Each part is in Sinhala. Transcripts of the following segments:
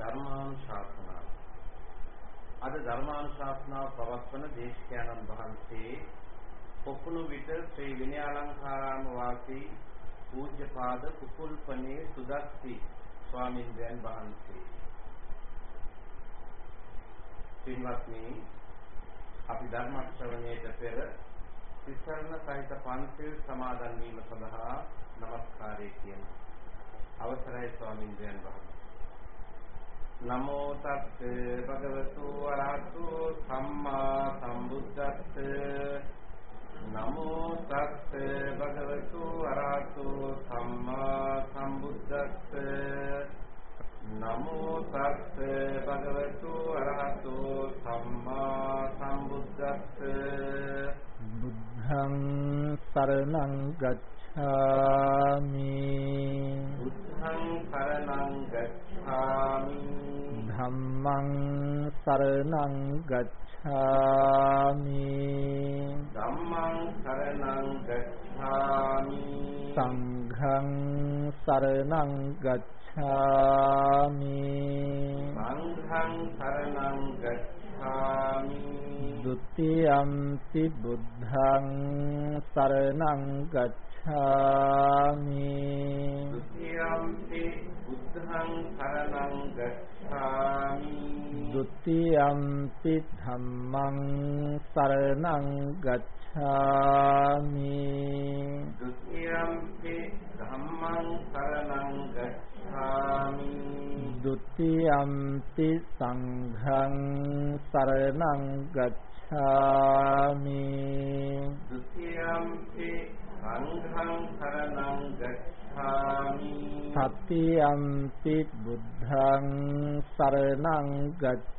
ධර්මානුශාසනාව. අද ධර්මානුශාසනාව පවත්වන දේශකයන්න් වහන්සේ පොකුණු විට ශ්‍රී විනයාලංකාරාම වාසී පූජ්‍යපාද කුකුල්පනේ සුදස්සි ස්වාමින්වයන් වහන්සේ. පින්වත්නි අපි ධර්ම ශ්‍රවණයට පෙර සිසරණ සහිත පන්සිල් සමාදන් වීම සඳහා নমස්කාරය කියන අවසරයි ස්වාමින්වයන් වහන්සේ නමෝ තත් භගවතු වරහතු සම්මා සම්බුද්දස්ස. නමෝ තත් භගවතු වරහතු සම්මා සම්බුද්දස්ස. නමෝ තත් භගවතු වරහතු සම්මා සම්බුද්දස්ස. බුද්ධං සරණං ගච්ඡාමි. බුද්ධං සරණං ගච්ඡාමි ධම්මං සරණං ගච්ඡාමි. ධම්මං සරණං ගච්ඡාමි. සංඝං සරණං ගච්ඡාමි. සංඝං සරණං ගච්ඡාමි. ගච්ඡාමි. ဒ ුතියම්පි බුද්ධං සරණං ගච්ඡාමි ුතියම්පි ධම්මං සරණං ගච්ඡාමි ဒ ුතියම්පි ධම්මං සරණං ගච්ඡාමි ဒ ුතියම්පි සංඝං සරණං ගච්ඡාමි ဒ ුතියම්පි සංඝං සරණං ගච්ඡාමි සතියම්පි බුද්ධං සරණං ගච්ඡාමි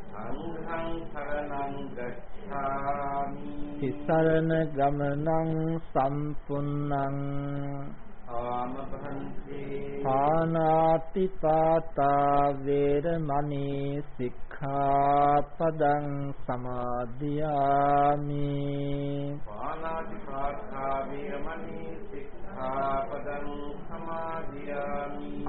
තිසරණ ගමනං සම්පුන්නං පානාති පාතා වේරමණී සික්ඛාපදං සමාදියාමි. පානාති පාඨා වීරමණී සමාදියාමි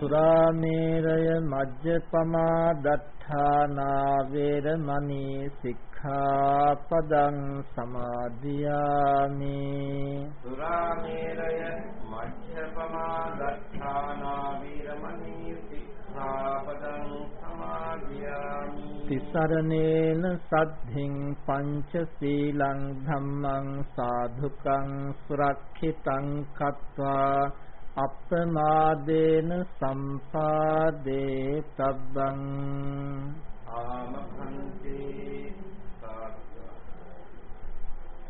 සුරාමේරය මජ්ජපමා දත්තානා වේරමණී සික්ඛාපදං සමාදියාමි සුරාමේරය මච්ඡපමා දත්තානා වීරමණී සික්ඛාපදං සමාදියාමි තිසරණේන සද්ධින් පංච සීලං ධම්මං සාධුකං සුරක්ෂිතං කତ୍වා අප්‍රමාදේන සම්පාදේ තබ්බං ආමභන්ති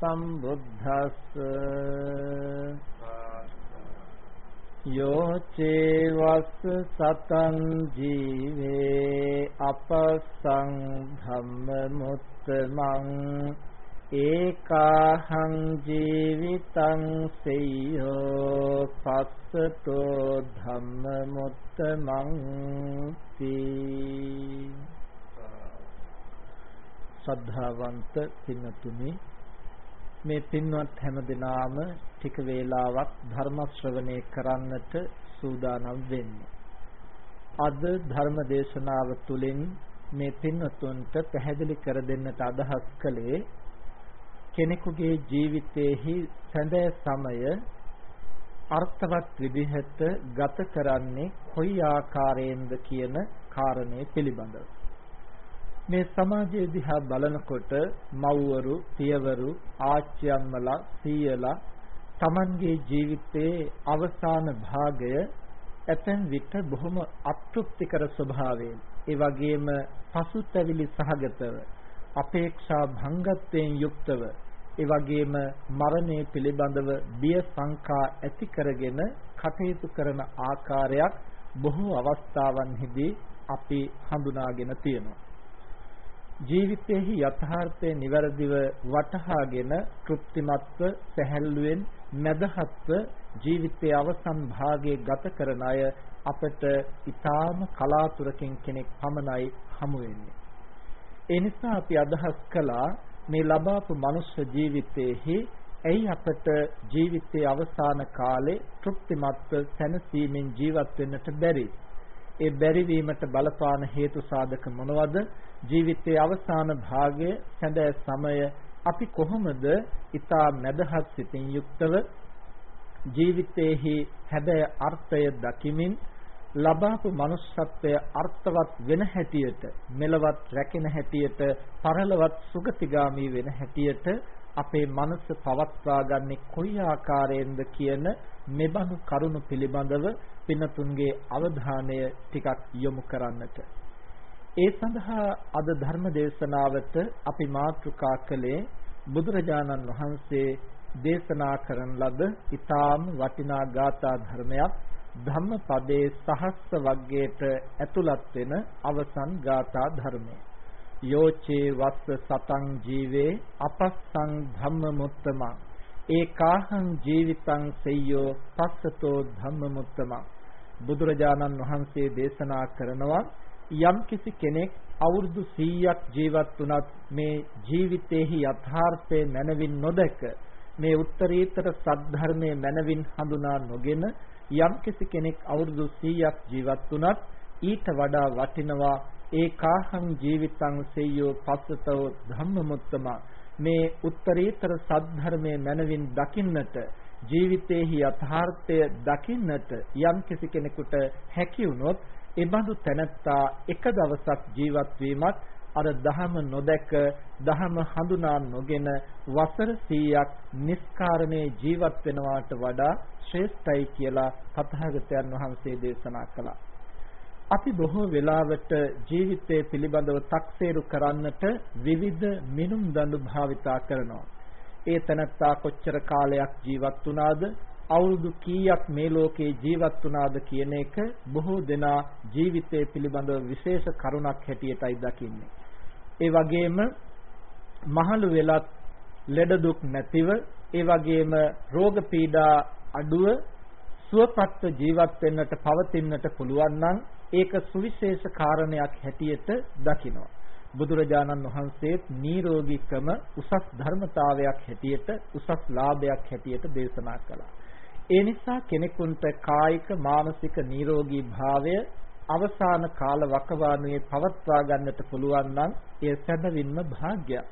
සම්බුද්දස්ස යෝ චේවස් සතං ජීවේ අපසං ධම්ම මුත්තමං ඒකාහං ජීවිතං සෙය්‍යෝ පස්සතෝ ධම්ම මුත්තමං තී ශ්‍රද්ධාවන්ත පින්තුනි මේ පින්වත් හැම දිනාම ටික වේලාවක් ධර්ම ශ්‍රවණය කරන්නට සූදානම් වෙන්නේ. අද ධර්ම දේශනාව තුළින් මේ පින්වතුන්ට පැහැදිලි කර දෙන්නට අදහස් කළේ කෙනෙකුගේ ජීවිතයේහි සැඳෑ සමය අර්ථවත් විදිහට ගත කරන්නේ කොයි ආකාරයෙන්ද කියන කාරණේ පිළිබඳව. මේ සමාජය දිහා බලනකොට මව්වරු, පියවරු, ආච්චියම්මලා, සීයලා Tamanගේ ජීවිතයේ අවසාන භාගය ඇතැම් විට බොහොම අතෘප්තිකර ස්වභාවයෙන් ඒ වගේම පසුතැවිලි සහගතව අපේක්ෂා භංගත්වයෙන් යුක්තව ඒ වගේම මරණය පිළිබඳව බිය සංකා ඇති කරගෙන කටයුතු කරන ආකාරයක් බොහෝ අවස්ථාවන්හිදී අපි හඳුනාගෙන තියෙනවා. ජීවිතයේහි යථාර්ථය નિවරදිව වටහාගෙන තෘප්තිමත්ව සැහැල්ලුවෙන් මදහත්ව ජීවිතයේ අවසන් භාගයේ ගත කරන අය අපට ඊටාම කලාතුරකින් කෙනෙක් පමණයි හමු වෙන්නේ. ඒ නිසා අපි අදහස් කළා මේ ලබාපු මනුෂ්‍ය ජීවිතයේහි ඇයි අපට ජීවිතයේ අවසාන කාලේ තෘප්තිමත්ව සැනසීමෙන් ජීවත් වෙන්නට බැරි? ඒ බැරි වීමට බලපාන හේතු සාධක මොනවද? ජීවිතයේ අවසාන භාගය සැඳෑ සමය අපි කොහොමද ඊතා මදහත් සිතින් යුක්තව ජීවිතයේහි හැබෑ අර්ථය දකිමින් ලබාපු manussත්වය අර්ථවත් වෙන හැටියට මෙලවත් රැකෙන හැටියට පරලවත් සුගතිගාමි වෙන හැටියට අපේ මනස පවත්වා ගන්නේ කොයි ආකාරයෙන්ද කියන මෙබඳු කරුණු පිළිබඳව පින්නතුන්ගේ අවධානය ටිකක් යොමු කරන්නට. ඒ සඳහා අද ධර්ම දේශනාවට අපි මාතෘකා කළේ බුදුරජාණන් වහන්සේ දේශනා කරන ලද ඊටාම් වටිනා ගාථා ධර්මයක් ධම්මපදයේ සහස්ස වග්ගයට ඇතුළත් වෙන අවසන් ගාථා ධර්මය. යෝචේ වස්ස සතං ජීවේ අපස්සං ධම්මමුත්තමං ඒකාහං ජීවිතං සෙය්‍යෝ පස්සතෝ ධම්මමුත්තමං බුදුරජාණන් වහන්සේ දේශනා කරනවා යම්කිසි කෙනෙක් අවුරුදු 100ක් ජීවත් වුණත් මේ ජීවිතයේහි යථාර්ථය මනවින් නොදක මේ උත්තරීතර සද්ධර්මයේ මනවින් හඳුනා නොගෙන යම්කිසි කෙනෙක් අවුරුදු 100ක් ජීවත් වුණත් ඊට වඩා වටිනවා ඒකාහං ජීවිතං සෙය්‍යෝ පස්සතෝ ධම්මමුත්තම. මේ උත්තරීතර සද්ධර්මයේ මනවින් දකින්නට ජීවිතයේහි යථාර්ථය දකින්නට යම්කිසි කෙනෙකුට හැකි වුණොත් එබඳු තැනැත්තා එක දවසක් ජීවත් වීමත් අර දහම නොදැක දහම හඳුනා නොගෙන වසර 100ක් නිස්කාරණේ ජීවත් වෙනවාට වඩා ශ්‍රේෂ්ඨයි කියලා තථාගතයන් වහන්සේ දේශනා කළා. අපි බොහෝ වෙලාවට ජීවිතය පිළිබඳව තක්සේරු කරන්නට විවිධ මිනුම් දඬු භාවිතා කරනවා. ඒ තැනැත්තා කොච්චර කාලයක් ජීවත් වුණාද අවුරුදු කීයක් මේ ලෝකේ ජීවත් වුණාද කියන එක බොහෝ දෙනා ජීවිතය පිළිබඳව විශේෂ කරුණක් හැටියටයි දකින්නේ. ඒ වගේම මහලු වෙලත් ලෙඩ දුක් නැතිව ඒ වගේම රෝග පීඩා අඩුව සුවපත්ව ජීවත් වෙන්නට පවතින්නට පුළුවන් නම් ඒක සුවිශේෂ කාරණයක් හැටියට දකිනවා. බුදුරජාණන් වහන්සේත් නිරෝගීකම උසස් ධර්මතාවයක් හැටියට උසස් ලාභයක් හැටියට දේශනා කළා. ඒ නිසා කෙනෙකුට කායික මානසික නිරෝගී භාවය අවසාන කාල වකවානුවේ පවත්වා ගන්නට පුළුවන් නම් එය සැබවින්ම භාග්‍යයක්.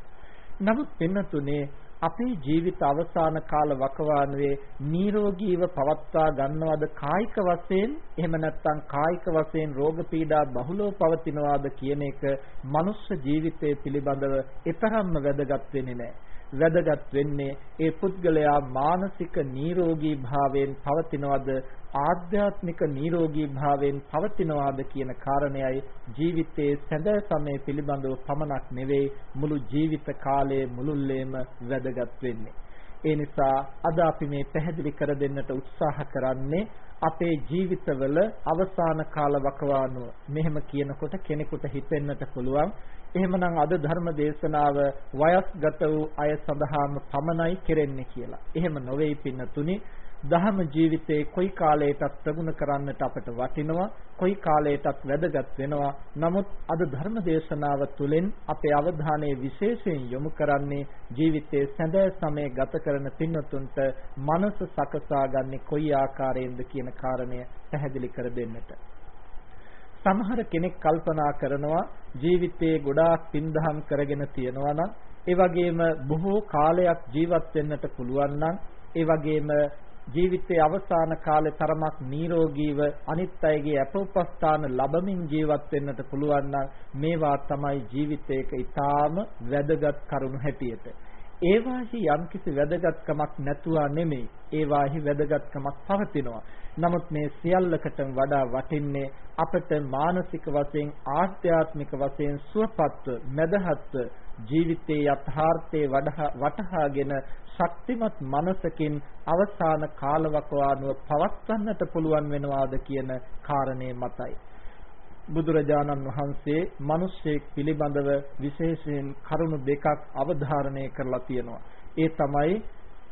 නමුත් පින්නතුනේ අපේ ජීවිත අවසාන කාල වකවානුවේ නිරෝගීව පවත්වා ගන්නවද කායික වශයෙන් එහෙම නැත්නම් කායික වශයෙන් රෝග පීඩා බහුලව පවතිනවාද කියන එක මනුෂ්‍ය ජීවිතය පිළිබඳව ඊතරම්ම වැදගත් වෙන්නේ නැහැ. වැදගත් වෙන්නේ ඒ පුද්ගලයා මානසික නිරෝගී භාවයෙන් පවතිනවද? ආධ්‍යාත්මික නිරෝගී භාවයෙන් පවතිනවාද කියන කාරණයයි ජීවිතයේ සැඳ සමය පිළිබඳව පමණක් නෙවෙයි මුළු ජීවිත කාලයේ මුළුල්ලේම වැදගත් වෙන්නේ. ඒ නිසා අද අපි මේ පැහැදිලි කර දෙන්නට උත්සාහ කරන්නේ අපේ ජීවිතවල අවසාන කාල වකවානුව. මෙහෙම කියනකොට කෙනෙකුට හිතෙන්නට පුළුවන් එහෙමනම් අද ධර්ම දේශනාව වයස්ගත වූ අය සඳහාම පමණයි කෙරෙන්නේ කියලා. එහෙම නොවේයි පින්නතුනි. දහම ජීවිතේ කොයි කාලයකටත් ප්‍රගුණ කරන්නට අපට වටිනවා කොයි කාලයකටත් වැදගත් වෙනවා නමුත් අද ධර්ම දේශනාව තුළින් අපේ අවධානය විශේෂයෙන් යොමු කරන්නේ ජීවිතයේ සැබෑ සමය ගත කරන පින්වතුන්ට මනස සකසාගන්නේ කොයි ආකාරයෙන්ද කියන කාරණය පැහැදිලි කර දෙන්නට සමහර කෙනෙක් කල්පනා කරනවා ජීවිතයේ ගොඩාක් පින්දහම් කරගෙන තියනවා නම් ඒ වගේම බොහෝ කාලයක් ජීවත් වෙන්නට පුළුවන් නම් ඒ වගේම ජීවිතයේ අවසාන කාලේ තරමක් නිරෝගීව අනිත් අයගේ අපෝපස්ථාන ලැබමින් ජීවත් වෙන්නට පුළුවන් නම් මේවා තමයි ජීවිතයක ඊටාම වැදගත් කරුණු හැටියට. ඒවාහි යම්කිසි වැදගත්කමක් නැතුවා නෙමෙයි. ඒවාහි වැදගත්කමක් පවතිනවා. නමුත් මේ සියල්ලකටම වඩා වටින්නේ අපට මානසික වශයෙන් ආධ්‍යාත්මික වශයෙන් සුවපත්ව මදහත්ව ජීවිතයේ යථාර්ථයේ වටහාගෙන ශක්තිමත් මනසකින් අවසාන කාලවකවානුව පවත්වන්නට පුළුවන් වෙනවාද කියන කාරණේ මතයි. බුදුරජාණන් වහන්සේ මිනිස්සෙක් පිළිබඳව විශේෂයෙන් කරුණු දෙකක් අවධාරණය කරලා තියෙනවා. ඒ තමයි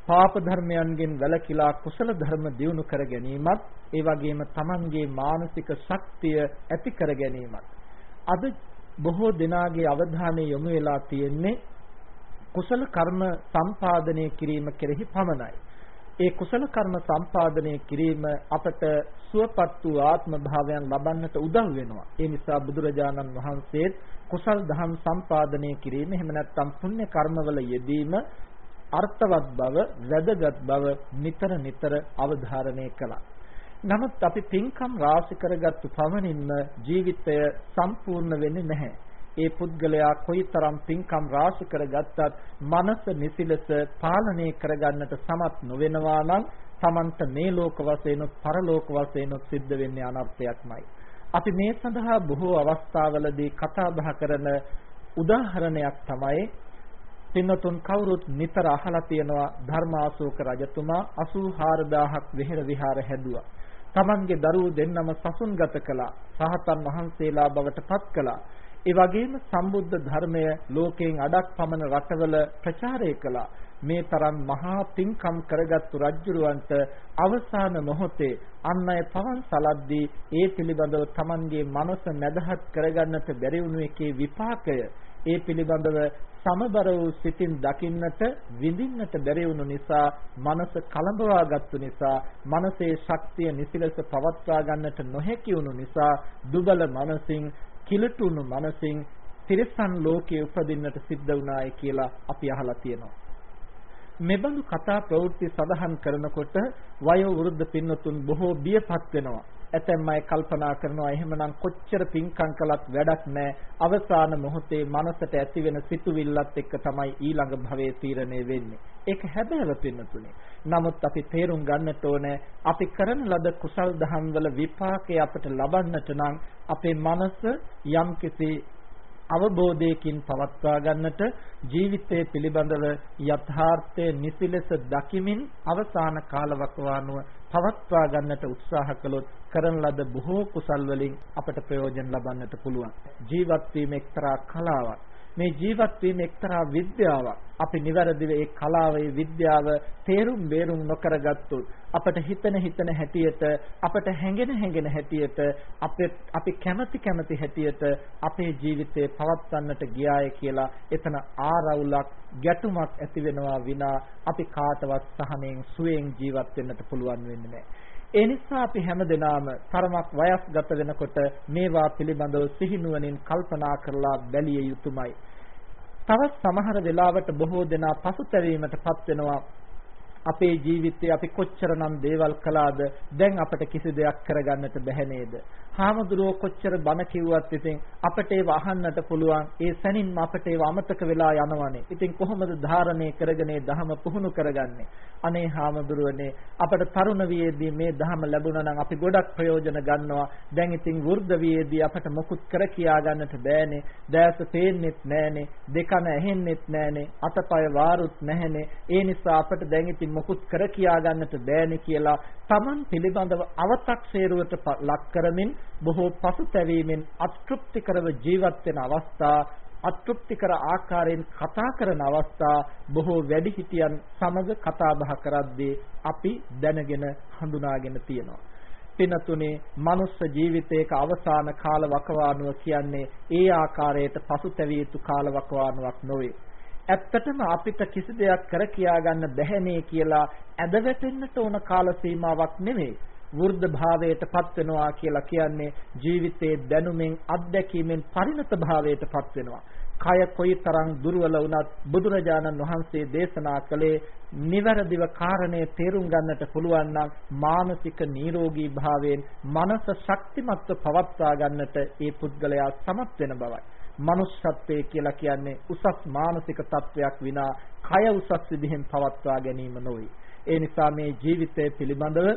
පාප ධර්මයන්ගෙන් වැළකීලා කුසල ධර්ම දියුණු කර ගැනීමත් ඒ වගේම Tamanගේ මානසික ශක්තිය ඇති කර ගැනීමත් අද බොහෝ දෙනාගේ අවධානය යොමු වෙලා තියෙන්නේ කුසල කර්ම සම්පාදනය කිරීම කෙරෙහි පමණයි. ඒ කුසල කර්ම සම්පාදනය කිරීම අපට සුවපත් වූ ආත්ම භාවයන් ලබන්නට උදව් වෙනවා. ඒ නිසා බුදුරජාණන් වහන්සේ කුසල් දහම් සම්පාදනය කිරීම එහෙම නැත්නම් පුණ්‍ය කර්මවල යෙදීම අර්ථවත් බව, වැදගත් බව නිතර නිතර අවධාරණය කළා. නමුත් අපි පින්කම් රාශි කරගත්තු පමණින්ම ජීවිතය සම්පූර්ණ වෙන්නේ නැහැ. ඒ පුද්ගලයා කොයිතරම් පින්කම් රාශි කරගත්තත් මනස නිසිලස පාලනය කරගන්නට සමත් නොවෙනවා නම් Tamanta මේ ලෝක වශයෙන් පරලෝක වශයෙන් සිද්ධ වෙන්නේ අනර්ථයක්මයි. අපි මේ සඳහා බොහෝ අවස්ථාවලදී කතා බහ කරන උදාහරණයක් තමයි පින්නතුන් කවුරුත් නිතර අහලා තියෙනවා ධර්මාශෝක රජතුමා 84000ක් වෙහෙර විහාර හැදුවා. Tamange දරුවෝ දෙන්නම සසුන්ගත කළා. සහතන් වහන්සේලා බවට පත් කළා. ඒ වගේම සම්බුද්ධ ධර්මය ලෝකයෙන් අඩක් පමණ රටවල ප්‍රචාරය කළා. මේ තරම් මහා පින්කම් කරගත්තු රජුරවන්ට අවසාන මොහොතේ අන් අය පවන් සලද්දී ඒ පිළිබඳව Tamanගේ මනස නැදහත් කරගන්නට බැරි වුණු එකේ විපාකය ඒ පිළිබඳව සමබර වූ සිතින් දකින්නට විඳින්නට බැරි වුණු නිසා මනස කලඹවාගත්තු නිසා මනසේ ශක්තිය නිසිලස පවත්වා ගන්නට නොහැකි වුණු නිසා දුබල මනසින් කිලටුණු මනසින් තිරසන් ලෝකයේ උපදින්නට සිද්ධ වුණායි කියලා අපි අහලා තියෙනවා. මෙබඳු කතා ප්‍රවෘත්ති සඳහන් කරනකොට වයෝ වෘද්ධ පින්නතුන් බොහෝ බියපත් වෙනවා. ඇතැම් අය කල්පනා කරනවා එහෙමනම් කොච්චර පින්කම් කළත් වැඩක් නැහැ. අවසාන මොහොතේ මනසට ඇතිවෙන සිතුවිල්ලත් එක්ක තමයි ඊළඟ භවයේ තීරණය වෙන්නේ. ඒක හැබෑව පින්නතුනේ. නමුත් අපි තේරුම් ගන්නට ඕනේ අපි කරන ලද කුසල් දහම් වල විපාකය අපට ලබන්නට නම් අපේ මනස යම්කිසි අවබෝධයකින් පවත්වා ගන්නට ජීවිතය පිළිබඳව යථාර්ථය නිසිලෙස දකිමින් අවසාන කාලවකවානුව පවත්වා ගන්නට උත්සාහ කළොත් කරන ලද බොහෝ කුසල් වලින් අපට ප්‍රයෝජන ලබන්නට පුළුවන්. ජීවත් වීම එක්තරා කලාවක්. මේ ජීවත් වීම එක්තරා විද්‍යාවක්. අපි નિවරදිව ඒ කලාවේ විද්‍යාව තේරුම් බේරුම් නොකරගත්තොත් අපට හිතන හිතන හැටියට අපට හැඟෙන හැඟෙන හැටියට අපේ අපි කැමති කැමති හැටියට අපේ ජීවිතේ පවත්වන්නට ගියාය කියලා එතන ආරවුලක් ගැටුමක් ඇති වෙනවා විනා අපි කාටවත් සහනෙන් සුවයෙන් ජීවත් වෙන්නට පුළුවන් වෙන්නේ නැහැ. ඒ නිසා අපි හැමදෙනාම තරමක් වයස්ගත වෙනකොට මේවා පිළිබඳව සිහිනුවණින් කල්පනා කරලා බැලිය යුතුමයි. තවත් සමහර වෙලාවට බොහෝ දෙනා පසුතැවීමටපත් වෙනවා අපේ ජීවිතේ අපි කොච්චරනම් දේවල් කළාද දැන් අපට කිසි දෙයක් කරගන්නට බැහැ නේද? හාමුදුරුවෝ කොච්චර බණ කිව්වත් ඉතින් අපට ඒව අහන්නට පුළුවන්. ඒ සැනින්ම අපට ඒව අමතක වෙලා යනවනේ. ඉතින් කොහොමද ධාරණය කරගෙන දහම පුහුණු කරගන්නේ? අනේ හාමුදුරුවනේ අපට තරුණ වියේදී මේ දහම ලැබුණා නම් අපි ගොඩක් ප්‍රයෝජන ගන්නවා. දැන් ඉතින් වෘද්ධ වියේදී අපට මොකුත් කර කියා ගන්නට බෑනේ. දැස පේන්නෙත් නෑනේ. දෙකන ඇහෙන්නෙත් නෑනේ. අතපය වාරුත් නැහැනේ. ඒ නිසා අපට දැන් ඉතින් මොකුත් කර කියා ගන්නට බෑනේ කියලා Taman පිළිබඳව අව탁සේරුවට ලක් කරමින් බොහෝ පසුතැවීමෙන් අතෘප්තිකරව ජීවත් වෙන අවස්ථා අතෘප්තිකර ආකාරයෙන් කතා කරන අවස්ථා බොහෝ වැඩිහිටියන් සමග කතා බහ කරද්දී අපි දැනගෙන හඳුනාගෙන තියෙනවා. පිනතුනේ මනුස්ස ජීවිතයක අවසාන කාල වකවානුව කියන්නේ ඒ ආකාරයට පසුතැවිය යුතු කාල වකවානුවක් නොවේ. ඇත්තටම අපිට කිසි දෙයක් කර කියා ගන්න බැහැනේ කියලා ඇද වැටෙන්නට ඕන කාල සීමාවක් නෙමෙයි. වෘද්ධ භාවයටපත් වෙනවා කියලා කියන්නේ ජීවිතයේ දැනුමින් අත්දැකීමෙන් පරිණත භාවයටපත් වෙනවා. කය කොයිතරම් දුර්වල වුණත් බුදුරජාණන් වහන්සේ දේශනා කළේ නිවැරදිව කාරණේ තේරුම් ගන්නට පුළුවන් නම් මානසික නිරෝගී භාවයෙන් මනස ශක්තිමත්ව පවත්වා ගන්නට ඒ පුද්ගලයා සමත් වෙන බවයි. මනුෂ්‍යත්වයේ කියලා කියන්නේ උසස් මානසික තත්වයක් විනා කය උසස් විදිහෙන් පවත්වා ගැනීම නොවේ. ඒ නිසා මේ ජීවිතය පිළිබඳව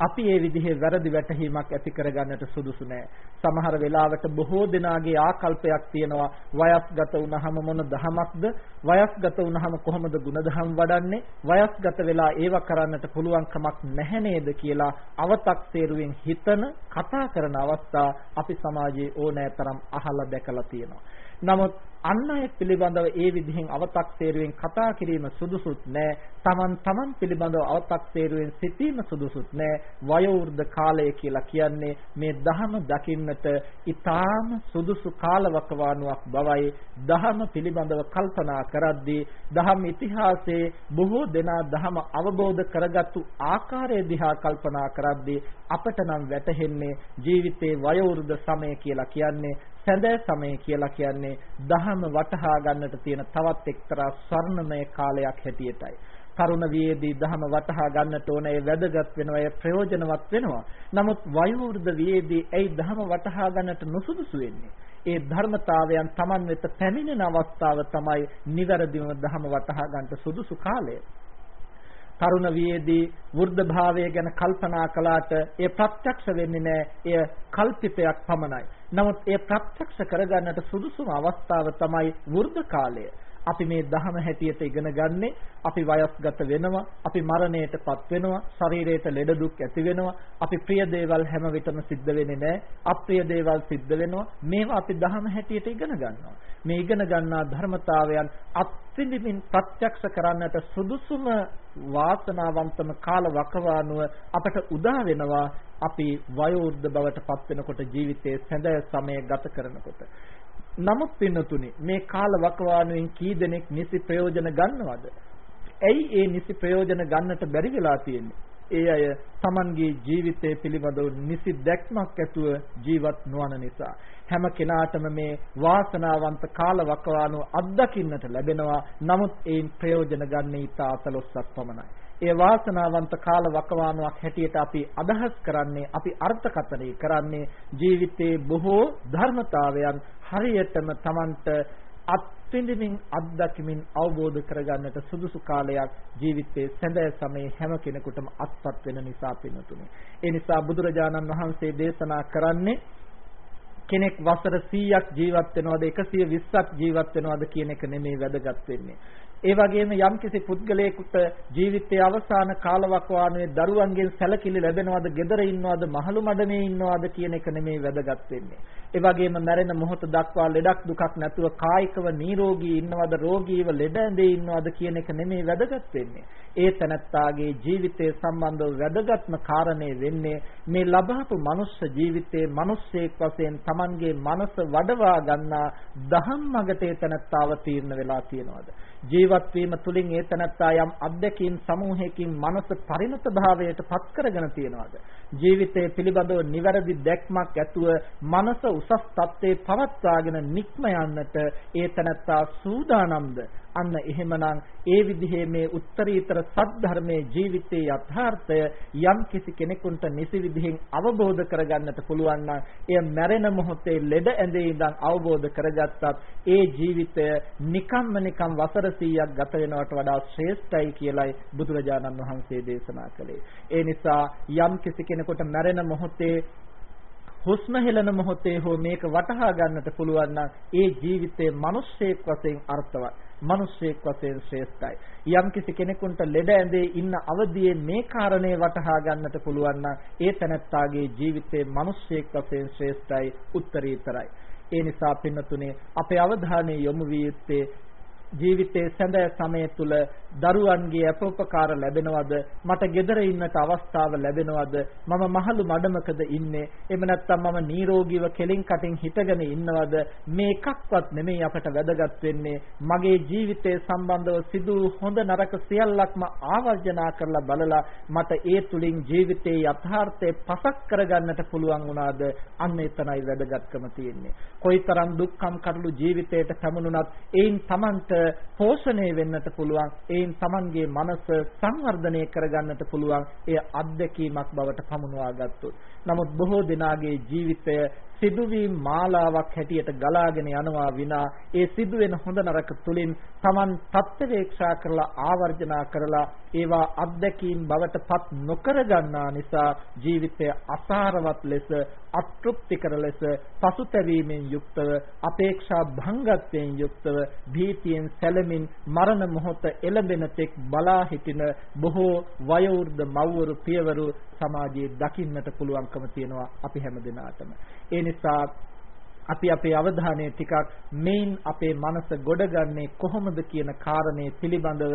අපි ඒ විදිහේ වැරදි වැටහීමක් ඇති කරගන්නට සුදුසු නෑ. සමහර වෙලාවට බොහෝ දෙනාගේ ආකල්පයක් තියෙනවා. වයස්ගත වුනහම මොන දහමක්ද? වයස්ගත වුනහම කොහොමද ಗುಣධම් වඩන්නේ? වයස්ගත වෙලා ඒව කරන්නට පුළුවන් කමක් නැහැ නේද කියලා අව탁සේරුවෙන් හිතන කතා කරන අවස්ථා අපි සමාජයේ ඕනෑතරම් අහලා දැකලා තියෙනවා. නමුත් අන් අය පිළිබඳව ඒ විදිහෙන් අව탁සේරුවෙන් කතා කිරීම සුදුසුත් නෑ. තමන් තමන් පිළිබඳව අව탁සේරුවෙන් සිටීම සුදුසුත් නෑ. වයෝවෘද්ධ කාලය කියලා කියන්නේ මේ දහම දකින්න දකින්නට ඊටාම සුදුසු කාලවකවානුවක් බවයි දහම පිළිබඳව කල්පනා කරද්දී දහම් ඉතිහාසයේ බොහෝ දෙනා දහම අවබෝධ කරගත්තු ආකාරය දිහා කල්පනා කරද්දී අපට නම් වැටහෙන්නේ ජීවිතේ වයෝවෘද්ධ සමය කියලා කියන්නේ සැඳෑ සමය කියලා කියන්නේ දහම වටහා ගන්නට තියෙන තවත් එක්තරා ස්වර්ණමය කාලයක් හැටියටයි. තරුණ වියේදී දහම වටහා ගන්නට ඕන ඒ වැදගත් වෙනවා ඒ ප්‍රයෝජනවත් වෙනවා. නමුත් වයෝවෘද්ධ වියේදී ඒ දහම වටහා ගන්නට නුසුදුසු වෙන්නේ. ඒ ධර්මතාවයන් Taman වෙත පැමිණෙන අවස්ථාව තමයි නිවැරදිව දහම වටහා ගන්නට සුදුසු කාලය. තරුණ වියේදී වෘද්ධ භාවය ගැන කල්පනා කළාට ඒ ප්‍රත්‍යක්ෂ වෙන්නේ නැහැ. එය කල්පිතයක් පමණයි. නමුත් ඒ ප්‍රත්‍යක්ෂ කරගන්නට සුදුසුම අවස්ථාව තමයි වෘද්ධ කාලය. අපි මේ දහම හැටියට ඉගෙන ගන්නේ අපි වයස්ගත වෙනවා අපි මරණයටපත් වෙනවා ශරීරයට ලෙඩ දුක් ඇති වෙනවා අපි ප්‍රිය දේවල් හැම විටම සිද්ධ වෙන්නේ නැහැ අප්‍රිය දේවල් සිද්ධ වෙනවා. මේවා අපි දහම හැටියට ඉගෙන ගන්නවා. මේ ඉගෙන ගන්නා ධර්මතාවයන් අත්විඳින්මින් ප්‍රත්‍යක්ෂ කරන්නට සුදුසුම වාසනාවන්තම කාල වකවානුව අපට උදා වෙනවා. අපි වයෝවෘද්ධ බවට පත් වෙනකොට ජීවිතයේ සැඳ සමය ගත කරනකොට. නමුත් පින්නතුනි මේ කාල වකවානුවෙන් කී දෙනෙක් නිසි ප්‍රයෝජන ගන්නවද? ඇයි ඒ නිසි ප්‍රයෝජන ගන්නට බැරි වෙලා තියෙන්නේ? ඒ අය Tamanගේ ජීවිතය පිළිබඳව නිසි දැක්මක් ඇතුව ජීවත් නොවන නිසා හැම කෙනාටම මේ වාසනාවන්ත කාල වකවානුව අත්දකින්නට ලැබෙනවා. නමුත් ඒන් ප්‍රයෝජන ගන්න ඊට අතලොස්සක් පමණයි. ඒ වාසනාවන්ත කාල වකවානුවක් හැටියට අපි අදහස් කරන්නේ අපි අර්ථකථනය කරන්නේ ජීවිතයේ බොහෝ ධර්මතාවයන් හරියටම Tamanට අත්විඳින්මින් අත්දැකීමින් අවබෝධ කරගන්නට සුදුසු කාලයක් ජීවිතයේ සැඳෑ සමයේ හැම කෙනෙකුටම අත්පත් වෙන නිසා පිනතුනේ. ඒ නිසා බුදුරජාණන් වහන්සේ දේශනා කරන්නේ කෙනෙක් වසර 100ක් ජීවත් වෙනවද 120ක් ජීවත් වෙනවද කියන එක නෙමෙයි වැදගත් වෙන්නේ. ඒ වගේම යම්කිසි පුද්ගලයෙකුට ජීවිතයේ අවසාන කාලවකවානුවේ දරුවන්ගෙන් සැලකිලි ලැබෙනවද, gedara ඉන්නවද, මහලු මඩමේ ඉන්නවද කියන එක නෙමෙයි වැදගත් වෙන්නේ. ඒ වගේම මැරෙන මොහොත දක්වා ලෙඩක් දුකක් නැතුව කායිකව නිරෝගී ඉන්නවද, රෝගීව ලෙඩ ඇඳේ ඉන්නවද කියන එක නෙමෙයි වැදගත් වෙන්නේ. ඒ තනත්තාගේ ජීවිතය සම්බන්ධව වැදගත්ම කාරණේ වෙන්නේ මේ ලබාපු මනුෂ්‍ය ජීවිතයේ මිනිස්සෙක් වශයෙන් Tamanගේ මනස වඩවා ගන්නා දහම් මගට ඒ තනත්තාව තීරණ වෙලා තියෙනවද ජීවත් වීම තුළින් ඒ තනත්තා යම් අධ්‍යක්ීම් සමූහයකින් මනස පරිණත භාවයට පත් කරගෙන තියෙනවද ජීවිතය පිළිබඳව නිවැරදි දැක්මක් ඇතුව මනස උසස් තත්ත්වයේ පවත්වාගෙන නික්ම යන්නට ඒ තනත්තා සූදානම්ද අන්න එහෙමනම් ඒ විදිහේ මේ උත්තරීතර සද්ධර්මයේ ජීවිතයේ යථාර්ථය යම් කිසි කෙනෙකුට නිසි විදිහෙන් අවබෝධ කරගන්නට පුළුවන් නම් එය මැරෙන මොහොතේ ලෙඩ ඇඳේ ඉඳන් අවබෝධ කරගත්තත් ඒ ජීවිතය නිකම්ම නිකම් වසර 100ක් ගත වෙනවට වඩා ශ්‍රේෂ්ඨයි කියලයි බුදුරජාණන් වහන්සේ දේශනා කළේ. ඒ නිසා යම් කිසි කෙනෙකුට මැරෙන මොහොතේ හුස්ම හෙළන මොහොතේ හෝ මේක වටහා ගන්නට පුළුවන් නම් ඒ ජීවිතයේ මිනිස්සෙක් වශයෙන් අර්ථවත්. මිනිස්සෙක් වශයෙන් ශ්‍රේෂ්ඨයි. යම්කිසි කෙනෙකුට ලෙඩ ඇඳේ ඉන්න අවදියේ මේ කාරණේ වටහා ගන්නට පුළුවන් නම් ඒ තැනැත්තාගේ ජීවිතයේ මිනිස්සෙක් වශයෙන් ශ්‍රේෂ්ඨයි උත්තරීතරයි. ඒ නිසා පින්නතුනේ අපේ අවධානය යොමු විය යුත්තේ ජීවිතයේ සැඳෑ සමය තුල දරුවන්ගේ අපෝපකාර ලැබෙනවද? මට gedara ඉන්නට අවස්ථාව ලැබෙනවද? මම මහලු මඩමකද ඉන්නේ? එහෙම නැත්නම් මම නිරෝගීව කෙලින් කටින් හිටගෙන ඉන්නවද? මේ එකක්වත් නෙමෙයි අපට වැදගත් වෙන්නේ. මගේ ජීවිතය සම්බන්ධව සිදු හොඳ නරක සියල්ලක්ම ආවර්ජනා කරලා බලලා මට ඒ තුලින් ජීවිතයේ යථාර්ථය පසක් කරගන්නට පුළුවන් වුණාද? අන්න එතනයි වැදගත්කම තියෙන්නේ. කොයිතරම් දුක්ඛම් කටළු ජීවිතයට පැමුණුණත් ඒයින් Tamanට පෝෂණය වෙන්නට පුළුවන් ඒයින් Tamanගේ මනස සංවර්ධනය කරගන්නට පුළුවන් එය අත්දැකීමක් බවට පමුණවා ගත්තොත් නමුත් බොහෝ දෙනාගේ ජීවිතය සිදුවීම් මාලාවක් හැටියට ගලාගෙන යනවා විනා ඒ සිදුවෙන හොඳ නරක තුලින් Taman තත්ත්වේක්ෂා කරලා ආවර්ජනා කරලා ඒවා අත්දැකීම් බවට පත් නොකර ගන්නා නිසා ජීවිතය අසාරවත් ලෙස අතෘප්තිකර ලෙස පසුතැවීමෙන් යුක්තව අපේක්ෂා භංගත්වයෙන් යුක්තව භීතියෙන් සැලමින් මරණ මොහොත එළඹෙන තෙක් බලා සිටින බොහෝ වයෝවෘද්ධ මව්වරු පියවරු සමාජයේ දකින්නට පුළුවන්කම තියෙනවා අපි හැම දිනාටම ඒ නිසා අපි අපේ අවධානය ටිකක් මේන් අපේ මනස ගොඩගන්නේ කොහොමද කියන කාරණේ පිළිබඳව